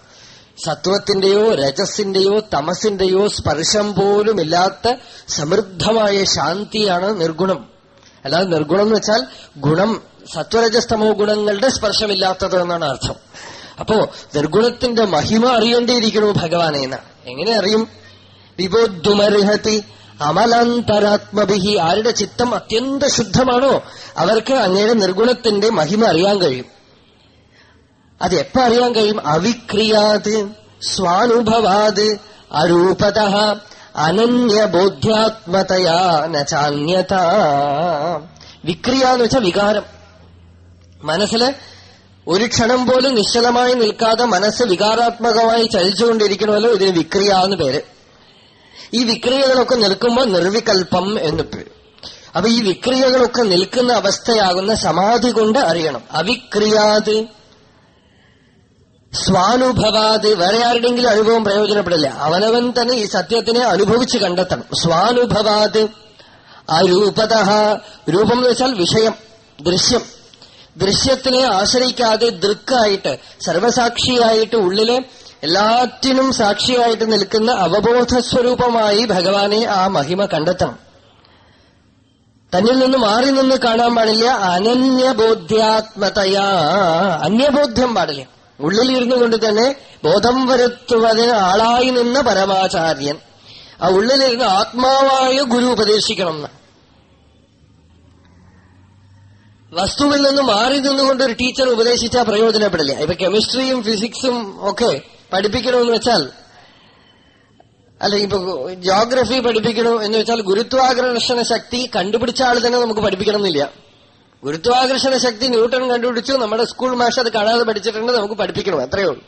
സത്വത്തിന്റെയോ രജസിന്റെയോ തമസിന്റെയോ സ്പർശം പോലും ഇല്ലാത്ത സമൃദ്ധമായ ശാന്തിയാണ് നിർഗുണം. അല്ലാതെ നിർഗുണം എന്ന് വെച്ചാൽ ഗുണം സത്വരജസ്തമോ ഗുണങ്ങളുടെ സ്പർശമില്ലാത്തത് എന്നാണ് അർത്ഥം. അപ്പോ നിർഗുണത്തിന്റെ മഹിമ അറിയേണ്ടിയിരിക്കണു ഭഗവാനെ എന്ന്. എങ്ങനെ അറിയും? വിബോദ്ധുമർഹത്തി അമലാന്തരാത്മഭിഹി. ആരുടെ ചിത്തം അത്യന്ത ശുദ്ധമാണോ അവർക്ക് അങ്ങയുടെ നിർഗുണത്തിന്റെ മഹിമ അറിയാൻ കഴിയും. അത് എപ്പോ അറിയാൻ കഴിയും? അവിക്രിയാത് സ്വാനുഭവാത് അരൂപത അനന്യബോധ്യാത്മതയാ നാന്യത വിക്രിയ എന്ന് വെച്ചാൽ വികാരം. മനസ്സിൽ ഒരു ക്ഷണം പോലും നിശ്ചലമായി നിൽക്കാതെ മനസ്സ് വികാരാത്മകമായി ചലിച്ചുകൊണ്ടിരിക്കണമല്ലോ ഇതിന് വിക്രിയ എന്ന് പേര്. ഈ വിക്രിയകളൊക്കെ നിൽക്കുമ്പോൾ നിർവികൽപ്പം എന്ന് പേര്. അപ്പൊ ഈ വിക്രിയകളൊക്കെ നിൽക്കുന്ന അവസ്ഥയാകുന്ന സമാധി കൊണ്ട് അറിയണം. അവിക്രിയാത് സ്വാനുഭവാത് വേറെ ആരുടെങ്കിലും അനുഭവം പ്രയോജനപ്പെടില്ല. അവനവൻ തന്നെ ഈ സത്യത്തിനെ അനുഭവിച്ച് കണ്ടെത്തണം. സ്വാനുഭവാത് അരൂപത രൂപം എന്ന് വെച്ചാൽ വിഷയം ദൃശ്യം. ദൃശ്യത്തിനെ ആശ്രയിക്കാതെ ദൃക്കായിട്ട് സർവസാക്ഷിയായിട്ട് ഉള്ളിലെ എല്ലാറ്റിനും സാക്ഷിയായിട്ട് നിൽക്കുന്ന അവബോധ സ്വരൂപമായി ഭഗവാനെ ആ മഹിമ കണ്ടെത്തണം. തന്നിൽ നിന്ന് മാറി നിന്ന് കാണാൻ പാടില്ല അനന്യബോധ്യാത്മതയാ അന്യബോധ്യം പാടില്ല. ഉള്ളിലിരുന്നു കൊണ്ട് തന്നെ ബോധം വരുത്തുവതിന് ആളായി നിന്ന പരമാചാര്യൻ ആ ഉള്ളിലിരുന്ന് ആത്മാവായ ഗുരു ഉപദേശിക്കണം എന്ന്. വസ്തുവിൽ നിന്ന് മാറി നിന്നുകൊണ്ട് ഒരു ടീച്ചർ ഉപദേശിച്ചാൽ പ്രയോജനപ്പെടില്ല. ഇപ്പൊ കെമിസ്ട്രിയും ഫിസിക്സും ഒക്കെ പഠിപ്പിക്കണമെന്ന് വെച്ചാൽ അല്ലെങ്കിൽ ഇപ്പൊ ജോഗ്രഫി പഠിപ്പിക്കണം എന്ന് വെച്ചാൽ ഗുരുത്വാകർഷണ ശക്തി കണ്ടുപിടിച്ച ആൾ തന്നെ നമുക്ക് പഠിപ്പിക്കണമെന്നില്ല. ഗുരുത്വാകർഷണ ശക്തി ന്യൂട്ടൺ കണ്ടുപിടിച്ചു നമ്മുടെ സ്കൂൾ മാഷ് അത് കാണാതെ പഠിച്ചിട്ടുണ്ട് നമുക്ക് പഠിപ്പിക്കണം? അത്രയേ ഉള്ളൂ.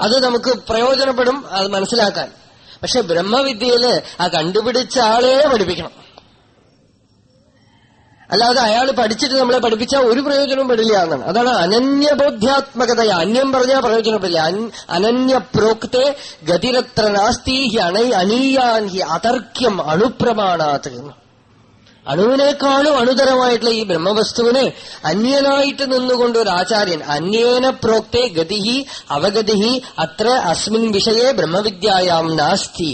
അത് നമുക്ക് പ്രയോജനപ്പെടും അത് മനസ്സിലാക്കാൻ. പക്ഷെ ബ്രഹ്മവിദ്യയിൽ ആ കണ്ടുപിടിച്ച ആളെ പഠിപ്പിക്കണം. അല്ലാതെ അയാൾ പഠിച്ചിട്ട് നമ്മളെ പഠിപ്പിച്ചാൽ ഒരു പ്രയോജനവും പെടില്ല എന്നാണ്. അതാണ് അനന്യബോധ്യാത്മകത അന്യം പറഞ്ഞാൽ പ്രയോജനപ്പെടില്ല അനന്യ പ്രോക്തെ ഗതിരത്ര നാസ്തി ഹി അണൈ അനീയാൻ ഹി അതർക്യം അണുപ്രമാണാത് അണുവിനേക്കാളും അണുതരമായിട്ടുള്ള ഈ ബ്രഹ്മവസ്തുവിനെ അന്യനായിട്ട് നിന്നുകൊണ്ട് ഒരു ആചാര്യൻ അന്യേന പ്രോക്തെ ഗതിഹി അവഗതിഹി അത്ര അസ്മിൻ വിഷയെ ബ്രഹ്മവിദ്യായാം നാസ്തി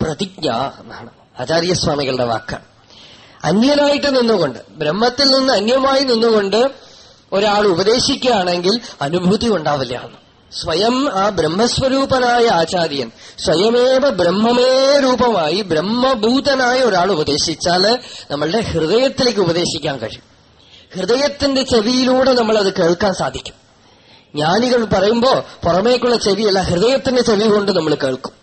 പ്രതിജ്ഞ എന്നാണ്. ആചാര്യസ്വാമികളുടെ വാക്കാണ് അന്യനായിട്ട് നിന്നുകൊണ്ട് ബ്രഹ്മത്തിൽ നിന്ന് അന്യമായി നിന്നുകൊണ്ട് ഒരാൾ ഉപദേശിക്കുകയാണെങ്കിൽ അനുഭൂതി ഉണ്ടാവില്ല. സ്വയം ആ ബ്രഹ്മസ്വരൂപനായ ആചാര്യൻ സ്വയമേവ ബ്രഹ്മമേ രൂപമായി ബ്രഹ്മഭൂതനായ ഒരാൾ ഉപദേശിച്ചാൽ നമ്മളുടെ ഹൃദയത്തിലേക്ക് ഉപദേശിക്കാൻ കഴിയും. ഹൃദയത്തിന്റെ ചെവിയിലൂടെ നമ്മൾ അത് കേൾക്കാൻ സാധിക്കും. ജ്ഞാനികൾ പറയുമ്പോ പുറമേക്കുള്ള ചെവിയല്ല ഹൃദയത്തിന്റെ ചെവി കൊണ്ട് നമ്മൾ കേൾക്കും.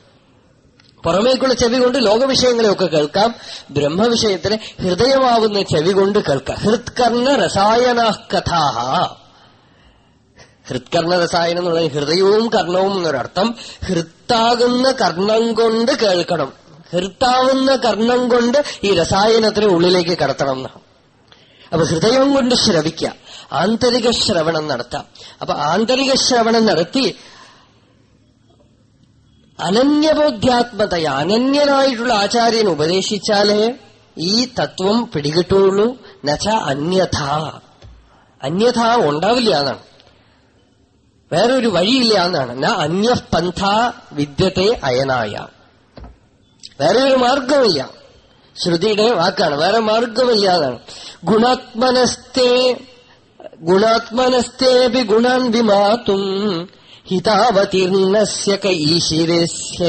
പുറമേക്കുള്ള ചെവി കൊണ്ട് ലോകവിഷയങ്ങളെയൊക്കെ കേൾക്കാം. ബ്രഹ്മവിഷയത്തിന് ഹൃദയമാവുന്ന ചെവി കൊണ്ട് കേൾക്കാം. ഹൃത്കർണ രസായന കഥാഹ ഹൃത്കർണ രസായനം എന്നുള്ളത് ഹൃദയവും കർണവും എന്നൊരർത്ഥം ഹൃത്താകുന്ന കർണം കൊണ്ട് കേൾക്കണം. ഹൃത്താവുന്ന കർണം കൊണ്ട് ഈ രസായനത്തിന് ഉള്ളിലേക്ക് കടത്തണം എന്നാണ്. അപ്പൊ ഹൃദയം കൊണ്ട് ശ്രവിക്കുക. ആന്തരിക ശ്രവണം നടത്താം. അപ്പൊ ആന്തരിക ശ്രവണം നടത്തി അനന്യബോധ്യാത്മതയ അനന്യനായിട്ടുള്ള ആചാര്യൻ ഉപദേശിച്ചാലേ ഈ തത്വം പിടികിട്ടുള്ളൂ. നച്ച അന്യഥ. അന്യഥ ഉണ്ടാവില്ല എന്നാണ്. വേറൊരു വഴിയില്ല എന്നാണ്. ന അന്യപന്ഥ വിദ്യത്തെ അയനായ. വേറെ ഒരു മാർഗമില്ല ശ്രുതിയുടെ വാക്കാണ്. വേറെ മാർഗമില്ല എന്നാണ്. ഗുണാത്മനസ്തേ ഗുണാത്മനസ്തേപി ഗുണാൻ വിമാത്തും ഹിതാവതീർണസ്യ കൈശിരസ്യ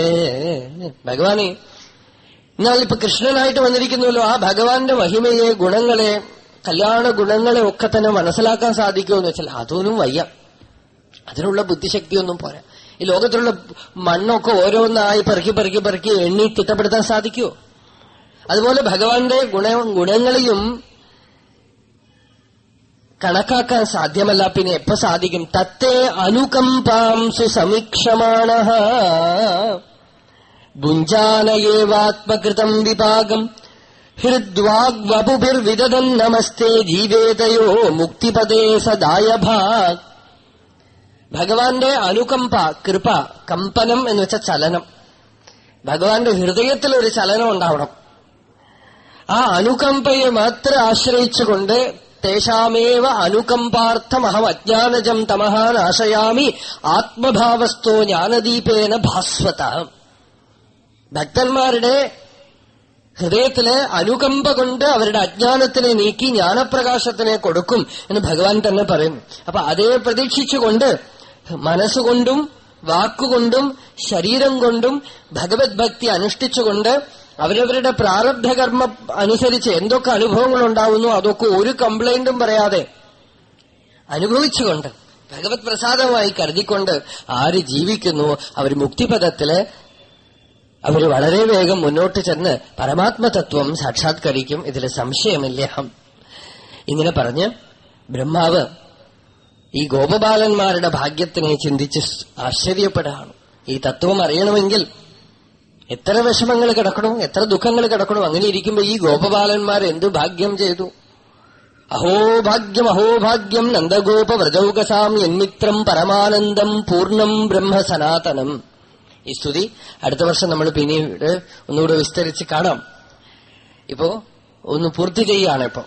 ഭഗവാനെ എന്നാൽ ഇപ്പൊ കൃഷ്ണനായിട്ട് വന്നിരിക്കുന്നുവല്ലോ ആ ഭഗവാന്റെ മഹിമയെ ഗുണങ്ങളെ കല്യാണ ഗുണങ്ങളെ ഒക്കെ തന്നെ മനസ്സിലാക്കാൻ സാധിക്കുമെന്ന് വെച്ചാൽ അതൊന്നും വയ്യ. അതിനുള്ള ബുദ്ധിശക്തിയൊന്നും പോരാ. ഈ ലോകത്തിലുള്ള മണ്ണൊക്കെ ഓരോന്നായി പെറുക്കി പെറുക്കി പെറുക്കി എണ്ണി തിട്ടപ്പെടുത്താൻ സാധിക്കുമോ അതുപോലെ ഭഗവാന്റെ ഗുണ ഗുണങ്ങളെയും കണക്കാക്കാൻ സാധ്യമല്ല. പിന്നെ എപ്പോ സാധിക്കും? തത്തേ അനുകമ്പാം സുസമീക്ഷമാണ ഗുഞ്ചാനയേവാത്മകൃതം വിഭാഗം. ഹൃദ്വാഗ്വപുഭിർവിദതം നമസ്തേ ജീവേതയോ മുക്തിപദേ സദായഭാ. ഭഗവാന്റെ അനുകമ്പ കൃപ കമ്പനം എന്ന് വെച്ച ചലനം. ഭഗവാന്റെ ഹൃദയത്തിൽ ഒരു ചലനം ഉണ്ടാവണം. ആ അനുകമ്പയെ മാത്രം ആശ്രയിച്ചുകൊണ്ട് തേഷാമേവ അനുകമ്പാർത്ഥം അഹം അജ്ഞാനജം തമഹ നാശയാമി ആത്മഭാവസ്ഥോ ജ്ഞാനദീപേന ഭാസ്വത ഭക്തന്മാരുടെ ഹൃദയത്തിൽ അനുകമ്പ കൊണ്ട് അവരുടെ അജ്ഞാനത്തിനെ നീക്കി ജ്ഞാനപ്രകാശത്തിനെ കൊടുക്കും എന്ന് ഭഗവാൻ തന്നെ പറയുന്നു. അപ്പൊ അതേ പ്രതീക്ഷിച്ചുകൊണ്ട് മനസ്സുകൊണ്ടും വാക്കുകൊണ്ടും ശരീരം കൊണ്ടും ഭഗവത് ഭക്തി അനുഷ്ഠിച്ചുകൊണ്ട് അവരവരുടെ പ്രാരബ്ധകർമ്മ അനുസരിച്ച് എന്തൊക്കെ അനുഭവങ്ങൾ ഉണ്ടാവുന്നു അതൊക്കെ ഒരു കംപ്ലൈന്റും പറയാതെ അനുഭവിച്ചുകൊണ്ട് ഭഗവത് പ്രസാദമായി കരുതിക്കൊണ്ട് ആര് ജീവിക്കുന്നു അവർ മുക്തിപഥത്തിൽ അവർ വളരെ വേഗം മുന്നോട്ട് ചെന്ന് പരമാത്മതത്വം സാക്ഷാത്കരിക്കും ഇതിൽ സംശയമില്ല. ഇങ്ങനെ പറഞ്ഞ് ബ്രഹ്മാവ് ഈ ഗോപബാലന്മാരുടെ ഭാഗ്യത്തിനെ ചിന്തിച്ച് ആശ്ചര്യപ്പെടുകയാണ്. ഈ തത്വം അറിയണമെങ്കിൽ എത്ര വിഷമങ്ങൾ കിടക്കണോ എത്ര ദുഃഖങ്ങൾ കിടക്കണോ അങ്ങനെ ഇരിക്കുമ്പോ ഈ ഗോപബാലന്മാർ എന്ത് ഭാഗ്യം ചെയ്തു? അഹോഭാഗ്യം അഹോഭാഗ്യം നന്ദഗോപ വ്രജൗകസാം എന്മിത്രം പരമാനന്ദം പൂർണം ബ്രഹ്മ സനാതനം. ഈ സ്തുതി അടുത്ത വർഷം നമ്മൾ പിന്നീട് ഒന്നുകൂടെ വിസ്തരിച്ച് കാണാം. ഇപ്പോ ഒന്ന് പൂർത്തി ചെയ്യാണ് ഇപ്പൊ.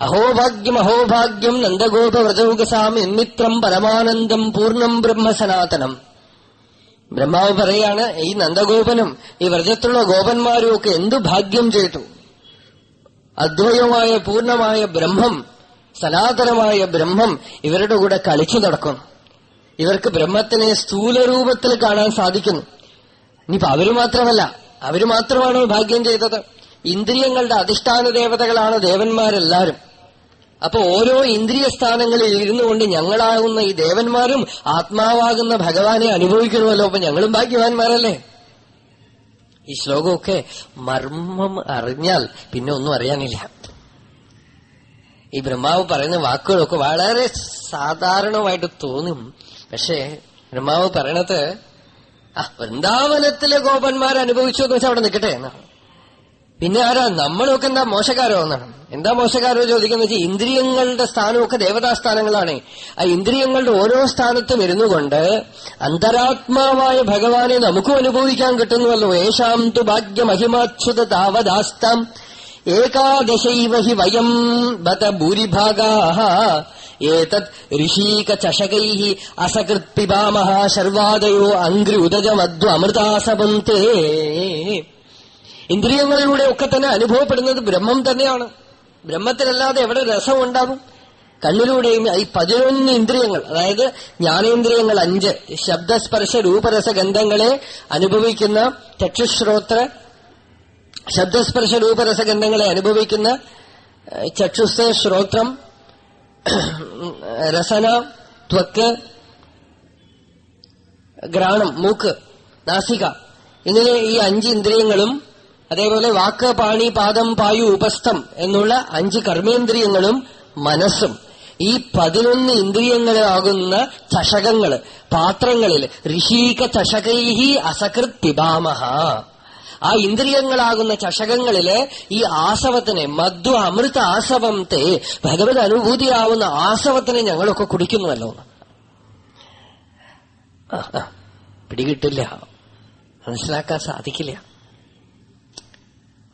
അഹോഭാഗ്യം അഹോഭാഗ്യം നന്ദഗോപ വ്രജൗകസാം എന്മിത്രം പരമാനന്ദം പൂർണം ബ്രഹ്മ സനാതനം. ബ്രഹ്മാവ് പറയാണ് ഈ നന്ദഗോപനും ഈ വ്രജത്തുള്ള ഗോപന്മാരും ഒക്കെ എന്തു ഭാഗ്യം ചെയ്തു? അദ്വയമായ പൂർണമായ ബ്രഹ്മം സനാതനമായ ബ്രഹ്മം ഇവരുടെ കൂടെ കളിച്ചു നടക്കും. ഇവർക്ക് ബ്രഹ്മത്തിനെ സ്ഥൂലരൂപത്തിൽ കാണാൻ സാധിക്കുന്നു. ഇനിയിപ്പോ അവർ മാത്രമല്ല അവർ മാത്രമാണോ ഭാഗ്യം ചെയ്തത്? ഇന്ദ്രിയങ്ങളുടെ അധിഷ്ഠാന ദേവതകളാണ് ദേവന്മാരെല്ലാരും അപ്പൊ ഓരോ ഇന്ദ്രിയ സ്ഥാനങ്ങളിൽ ഇരുന്നു കൊണ്ട് ഞങ്ങളാകുന്ന ഈ ദേവന്മാരും ആത്മാവാകുന്ന ഭഗവാനെ അനുഭവിക്കണമല്ലോ. അപ്പൊ ഞങ്ങളും ഭാഗ്യവാന്മാരല്ലേ? ഈ ശ്ലോകമൊക്കെ മർമ്മം അറിഞ്ഞാൽ പിന്നെ ഒന്നും അറിയാനില്ല. ഈ ബ്രഹ്മാവ് പറയുന്ന വാക്കുകളൊക്കെ വളരെ സാധാരണമായിട്ട് തോന്നും. പക്ഷേ ബ്രഹ്മാവ് പറയണത് ആ വൃന്ദാവനത്തിലെ ഗോപന്മാർ അനുഭവിച്ചു എന്ന് വെച്ചാൽ അവിടെ നിൽക്കട്ടെ എന്നാണ്. പിന്നെ ആരാ? നമ്മളൊക്കെ എന്താ മോശക്കാരോ എന്നാണ് എന്താ മോശക്കാരോ ചോദിക്കുന്ന വെച്ചാൽ ഇന്ദ്രിയങ്ങളുടെ സ്ഥാനമൊക്കെ ദേവതാസ്ഥാനങ്ങളാണ്. ആ ഇന്ദ്രിയങ്ങളുടെ ഓരോ സ്ഥാനത്തും ഇരുന്നു കൊണ്ട് അന്തരാത്മാവായ ഭഗവാനെ നമുക്കും അനുഭവിക്കാൻ കിട്ടുന്നുവല്ലോ. ഏഷാം തു ഭാഗ്യമഹിമാച്യുത താവദാസ്തം ഏകാദശൈവ ഹി വയം ബത ഭൂരിഭാഗാ ഏതത് ഋഷീകചഷകൈ അസകൃത് പിബാമഹ ശർവാദയോ അംഗ്രി ഉദജമദ്വ അമൃതാസപന്തേ. ഇന്ദ്രിയങ്ങളിലൂടെ ഒക്കെ തന്നെ അനുഭവപ്പെടുന്നത് ബ്രഹ്മം തന്നെയാണ്. ബ്രഹ്മത്തിലല്ലാതെ എവിടെ രസം ഉണ്ടാകും? കണ്ണിലൂടെയും ഈ പതിനൊന്ന് ഇന്ദ്രിയങ്ങൾ അതായത് ജ്ഞാനേന്ദ്രിയങ്ങൾ അഞ്ച് ശബ്ദസ്പർശ രൂപരസ ഗന്ധങ്ങളെ അനുഭവിക്കുന്ന ചക്ഷുശ്രോത്ര ശബ്ദസ്പർശ രൂപരസ ഗന്ധങ്ങളെ അനുഭവിക്കുന്ന ചക്ഷുസ് ശ്രോത്രം രസന ത്വക്ക് ഗ്രാണം മൂക്ക് നാസിക ഇങ്ങനെ ഈ അഞ്ച് ഇന്ദ്രിയങ്ങളും അതേപോലെ വാക്ക് പാണി പാദം പായു ഉപസ്ഥം എന്നുള്ള അഞ്ച് കർമ്മേന്ദ്രിയങ്ങളും മനസ്സും. ഈ പതിനൊന്ന് ഇന്ദ്രിയങ്ങളാകുന്ന ചഷകങ്ങൾ പാത്രങ്ങളിൽ ഋഷീക ചഷകൈഹി അസകൃത് പിബാമഹ ആ ഇന്ദ്രിയങ്ങളാകുന്ന ചഷകങ്ങളിലെ ഈ ആസവത്തിനെ മധു അമൃത ആസവം തേ ഭഗവത് അനുഭൂതിയാവുന്ന ആസവത്തിനെ ഞങ്ങളൊക്കെ കുടിക്കുന്നുവല്ലോ പിടികിട്ടില്ല. മനസ്സിലാക്കാൻ സാധിക്കില്ല.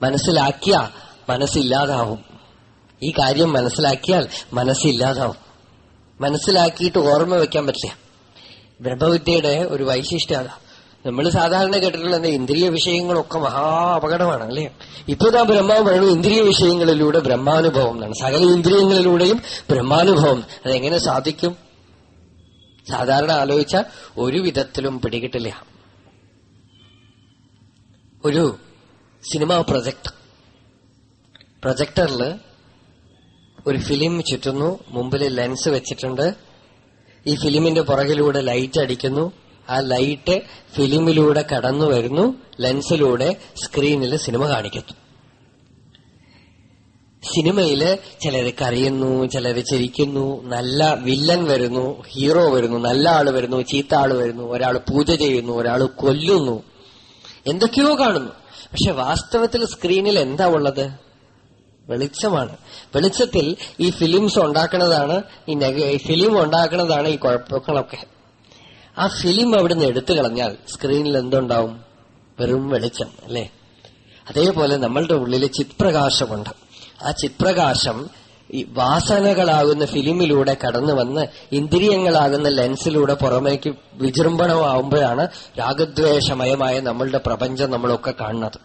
മനസ്സിലാക്കിയ മനസ്സില്ലാതാവും. ഈ കാര്യം മനസ്സിലാക്കിയാൽ മനസ്സില്ലാതാവും. മനസ്സിലാക്കിയിട്ട് ഓർമ്മ വെക്കാൻ പറ്റില്ല. ബ്രഹ്മവിദ്യയുടെ ഒരു വൈശിഷ്ട്യത നമ്മൾ സാധാരണ കേട്ടിട്ടുള്ള ഇന്ദ്രിയ വിഷയങ്ങളൊക്കെ മഹാ അപകടമാണ് അല്ലേ? താ ബ്രഹ്മാവ് പറയുന്നു ഇന്ദ്രിയ വിഷയങ്ങളിലൂടെ ബ്രഹ്മാനുഭവം എന്നാണ്. സകല ഇന്ദ്രിയങ്ങളിലൂടെയും ബ്രഹ്മാനുഭവം. അതെങ്ങനെ സാധിക്കും? സാധാരണ ആലോചിച്ച ഒരു വിധത്തിലും പിടികിട്ടില്ല. ഒരു സിനിമ പ്രൊജക്ട്. പ്രൊജക്ടറിൽ ഒരു ഫിലിം ചുറ്റുന്നു മുമ്പിൽ ലെൻസ് വെച്ചിട്ടുണ്ട്. ഈ ഫിലിമിന്റെ പുറകിലൂടെ ലൈറ്റ് അടിക്കുന്നു. ആ ലൈറ്റ് ഫിലിമിലൂടെ കടന്നു വരുന്നു ലെൻസിലൂടെ സ്ക്രീനിൽ സിനിമ കാണിക്കുന്നു. സിനിമയിൽ ചിലര് കരയുന്നു ചിലര് ചിരിക്കുന്നു നല്ല വില്ലൻ വരുന്നു ഹീറോ വരുന്നു നല്ല ആൾ വരുന്നു ചീത്ത ആൾ വരുന്നു ഒരാൾ പൂജ ചെയ്യുന്നു ഒരാൾ കൊല്ലുന്നു. എന്തൊക്കെയോ കാണുന്നു. പക്ഷെ വാസ്തവത്തിൽ സ്ക്രീനിൽ എന്താ ഉള്ളത്? വെളിച്ചമാണ്. വെളിച്ചത്തിൽ ഈ ഫിലിംസ് ഉണ്ടാക്കുന്നതാണ് ഈ ഫിലിം ഉണ്ടാക്കുന്നതാണ് ഈ കുഴപ്പങ്ങളൊക്കെ. ആ ഫിലിം അവിടുന്ന് എടുത്തു കളഞ്ഞാൽ സ്ക്രീനിൽ എന്തുണ്ടാവും? വെറും വെളിച്ചം അല്ലേ? അതേപോലെ നമ്മളുടെ ഉള്ളിൽ ചിത്പ്രകാശമുണ്ട്. ആ ചിത്പ്രകാശം ഈ വാസനകളാകുന്ന ഫിലിമിലൂടെ കടന്നു വന്ന് ഇന്ദ്രിയങ്ങളാകുന്ന ലെൻസിലൂടെ പുറമേക്ക് വിജൃംഭണമാവുമ്പോഴാണ് രാഗദ്വേഷമയമായ നമ്മളുടെ പ്രപഞ്ചം നമ്മളൊക്കെ കാണുന്നത്.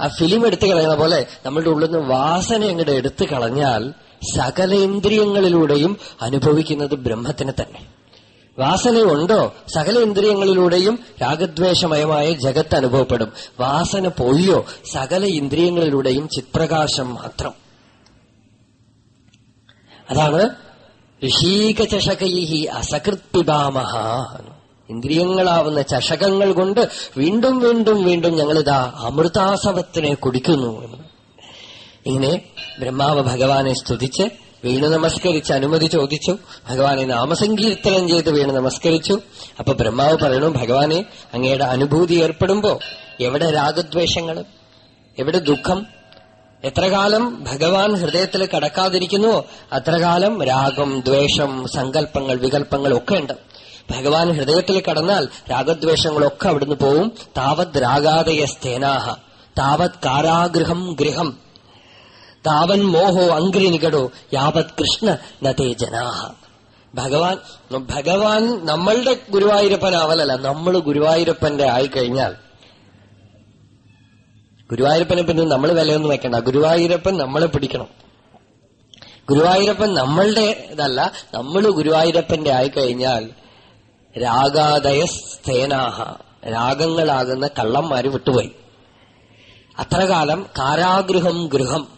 ആ ഫിലിം എടുത്തു കളയുന്ന പോലെ നമ്മളുടെ ഉള്ളിൽ നിന്ന് വാസന അങ്ങോട്ട് എടുത്തു കളഞ്ഞാൽ സകല ഇന്ദ്രിയങ്ങളിലൂടെയും അനുഭവിക്കുന്നത് ബ്രഹ്മത്തിന് തന്നെ. വാസനയുണ്ടോ? സകല ഇന്ദ്രിയങ്ങളിലൂടെയും രാഗദ്വേഷമയമായ ജഗത്ത് അനുഭവപ്പെടും. വാസന പോയോ സകല ഇന്ദ്രിയങ്ങളിലൂടെയും ചിത്പ്രകാശം മാത്രം. അതാണ് ഋഷീക ചഷകൈഹി അസകൃത് പിതാമഹ ഇന്ദ്രിയങ്ങളാവുന്ന ചഷകങ്ങൾ കൊണ്ട് വീണ്ടും വീണ്ടും വീണ്ടും ഞങ്ങളിതാ അമൃതാസവത്തിനെ കുടിക്കുന്നു ഇങ്ങനെ ബ്രഹ്മാവ് ഭഗവാനെ സ്തുതിച്ച് വീണു നമസ്കരിച്ച് അനുമതി ചോദിച്ചു. ഭഗവാനെ നാമസങ്കീർത്തനം ചെയ്ത് വീണു നമസ്കരിച്ചു. അപ്പൊ ബ്രഹ്മാവ് പറയണു ഭഗവാനെ അങ്ങയുടെ അനുഭൂതി ഏർപ്പെടുമ്പോ എവിടെ രാഗദ്വേഷങ്ങൾ എവിടെ ദുഃഖം എത്ര കാലം ഭഗവാൻ ഹൃദയത്തിൽ കടക്കാതിരിക്കുന്നുവോ അത്ര കാലം രാഗം ദ്വേഷം സങ്കല്പങ്ങൾ വികല്പങ്ങൾ ഒക്കെ ഉണ്ട്. ഭഗവാൻ ഹൃദയത്തിൽ കടന്നാൽ രാഗദ്വേഷങ്ങളൊക്കെ അവിടുന്ന് പോവും. താവത് രാഗാദയ സ്ഥേനാഹ താവത് കാരാഗൃഹം ഗൃഹം. താവൻ മോഹോ അങ്ക്രി നികടോ. യാവത് കൃഷ്ണ നതേ ജനാഹ. ഭഗവാൻ ഭഗവാൻ നമ്മളുടെ ഗുരുവായൂരപ്പനാവലല്ല നമ്മൾ ഗുരുവായൂരപ്പന്റെ ആയിക്കഴിഞ്ഞാൽ ഗുരുവായൂരപ്പനെ പിന്നെ നമ്മൾ വിലയൊന്നും വെക്കണ്ട. ഗുരുവായൂരപ്പൻ നമ്മളെ പിടിക്കണം. ഗുരുവായൂരപ്പൻ നമ്മളുടെ ഇതല്ല നമ്മൾ ഗുരുവായൂരപ്പന്റെ ആയിക്കഴിഞ്ഞാൽ രാഗാദയ സ്ഥേനാഹ രാഗങ്ങളാകുന്ന കള്ളന്മാര് വിട്ടുപോയി. അത്ര കാലം കാരാഗൃഹം ഗൃഹം.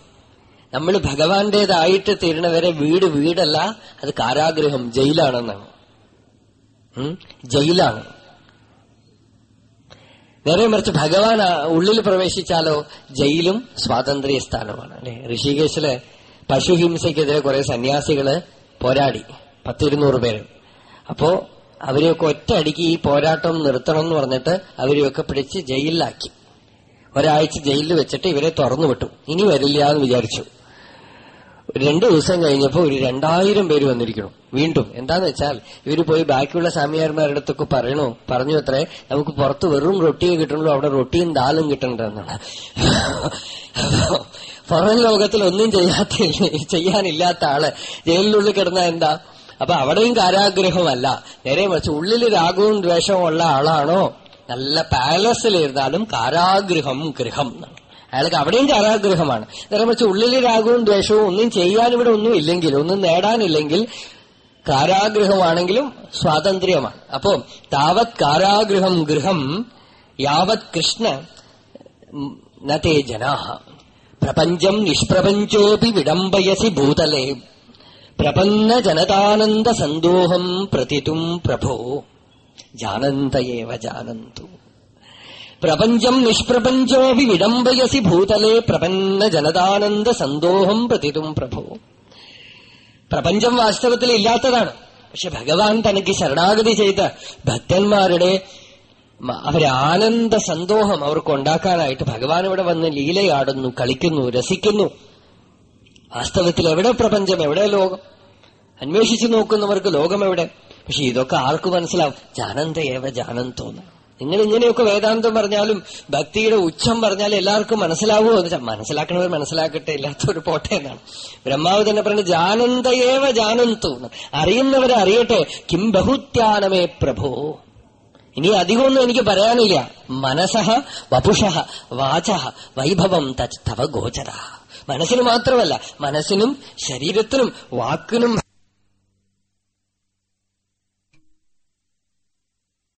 നമ്മൾ ഭഗവാന്റേതായിട്ട് തീരണവരെ വീട് വീടല്ല അത് കാരാഗൃഹം ജയിലാണെന്നാണ്? ജയിലാണ്. നേരെ മറിച്ച് ഭഗവാൻ ഉള്ളിൽ പ്രവേശിച്ചാലോ? ജയിലും സ്വാതന്ത്ര്യ സ്ഥാനമാണ് അല്ലെ? ഋഷികേശിൽ പശുഹിംസയ്ക്കെതിരെ കുറെ സന്യാസികൾ പോരാടി. പത്തിരുന്നൂറ് പേര്. അപ്പോ അവരെയൊക്കെ ഒറ്റ അടിക്ക് ഈ പോരാട്ടം നിർത്തണം എന്ന് പറഞ്ഞിട്ട് അവരെയൊക്കെ പിടിച്ച് ജയിലിലാക്കി. ഒരാഴ്ച ജയിലിൽ വെച്ചിട്ട് ഇവരെ തുറന്നു വിട്ടു. ഇനി വരില്ല എന്ന് വിചാരിച്ചു. ഒരു രണ്ടു ദിവസം കഴിഞ്ഞപ്പോ ഒരു രണ്ടായിരം പേര് വന്നിരിക്കണം വീണ്ടും. എന്താന്ന് വെച്ചാൽ ഇവർ പോയി ബാക്കിയുള്ള സ്വാമിയാർമാരുടെ അടുത്തൊക്കെ പറയണു? പറഞ്ഞു അത്രേ നമുക്ക് പുറത്ത് വെറും റൊട്ടിയെ കിട്ടണല്ലോ അവിടെ റൊട്ടിയും ദാലും കിട്ടണ്ടെന്നാണ്. പുറം ലോകത്തിൽ ഒന്നും ചെയ്യാത്ത ചെയ്യാനില്ലാത്ത ആൾ ജയിലിനുള്ളിൽ കിടന്ന എന്താ? അപ്പൊ അവിടെയും കാരാഗ്രഹമല്ല. നേരെ മറിച്ച് ഉള്ളിൽ രാഗവും ദ്വേഷവും ഉള്ള ആളാണോ? നല്ല പാലസിലിരുന്നാലും കാരാഗ്രഹം ഗൃഹം എന്നാണ്. അയാൾക്ക് അവിടെയും കാരാഗ്രഹമാണ്. നേരെ മറിച്ച് ഉള്ളിൽ രാഗവും ദ്വേഷവും ഒന്നും ചെയ്യാൻ ഇവിടെ ഒന്നും ഇല്ലെങ്കിൽ ഒന്നും നേടാനില്ലെങ്കിൽ കാരാഗ്രഹമാണെങ്കിലും സ്വാതന്ത്ര്യമാണ്. അപ്പോ താവത് കാരാഗ്രഹം ഗൃഹം യാവത് കൃഷ്ണ നേ ജനാഹ. പ്രപഞ്ചം നിഷ്പ്രപഞ്ചോപി വിടംബയസി ഭൂതലേ. പ്രപന്ന ജനതാനന്ദ സന്തോഹം പ്രതിതും പ്രഭോ. ജാനന്തയേവ ജാനന്തു. പ്രപഞ്ചം നിഷ്പ്രപഞ്ചോപി വിടംബയസി ഭൂതലേ പ്രപന്ന ജനതാനന്ദ സന്തോഹം പ്രതിതും പ്രഭോ. പ്രപഞ്ചം വാസ്തവത്തിൽ ഇല്ലാത്തതാണ്. പക്ഷെ ഭഗവാൻ തനിക്ക് ശരണാഗതി ചെയ്ത ഭക്തന്മാരുടെ ആനന്ദ സന്തോഷം അവർക്ക് ഉണ്ടാക്കാനായിട്ട് ഭഗവാൻ ഇവിടെ വന്ന് ലീലയാടുന്നു കളിക്കുന്നു രസിക്കുന്നു. വാസ്തവത്തിൽ എവിടെ പ്രപഞ്ചം എവിടെ ലോകം? അന്വേഷിച്ചു നോക്കുന്നവർക്ക് ലോകം എവിടെ പക്ഷെ ഇതൊക്കെ ആർക്ക് മനസ്സിലാവും? ജാനന്ത ഏവ ജാനന്തോന്ന് നിങ്ങൾ ഇങ്ങനെയൊക്കെ വേദാന്തം പറഞ്ഞാലും ഭക്തിയുടെ ഉച്ചം പറഞ്ഞാലും എല്ലാവർക്കും മനസ്സിലാവുമോ എന്ന് മനസ്സിലാക്കണവർ മനസ്സിലാക്കട്ടെ ഇല്ലാത്തവർ പോട്ടെ എന്നാണ്. ബ്രഹ്മാവ് തന്നെ പറഞ്ഞു ജാനന്തയേവ ജാനന്തു. അറിയുന്നവരെ അറിയട്ടെ കിം ബഹുത്യാനമേ പ്രഭോ ഇനി അധികമൊന്നും എനിക്ക് പറയാനില്ല. മനസ്സഹ വപുഷ വാച വൈഭവം തവ ഗോചര. മനസ്സിന് മാത്രമല്ല മനസ്സിനും ശരീരത്തിനും വാക്കിനും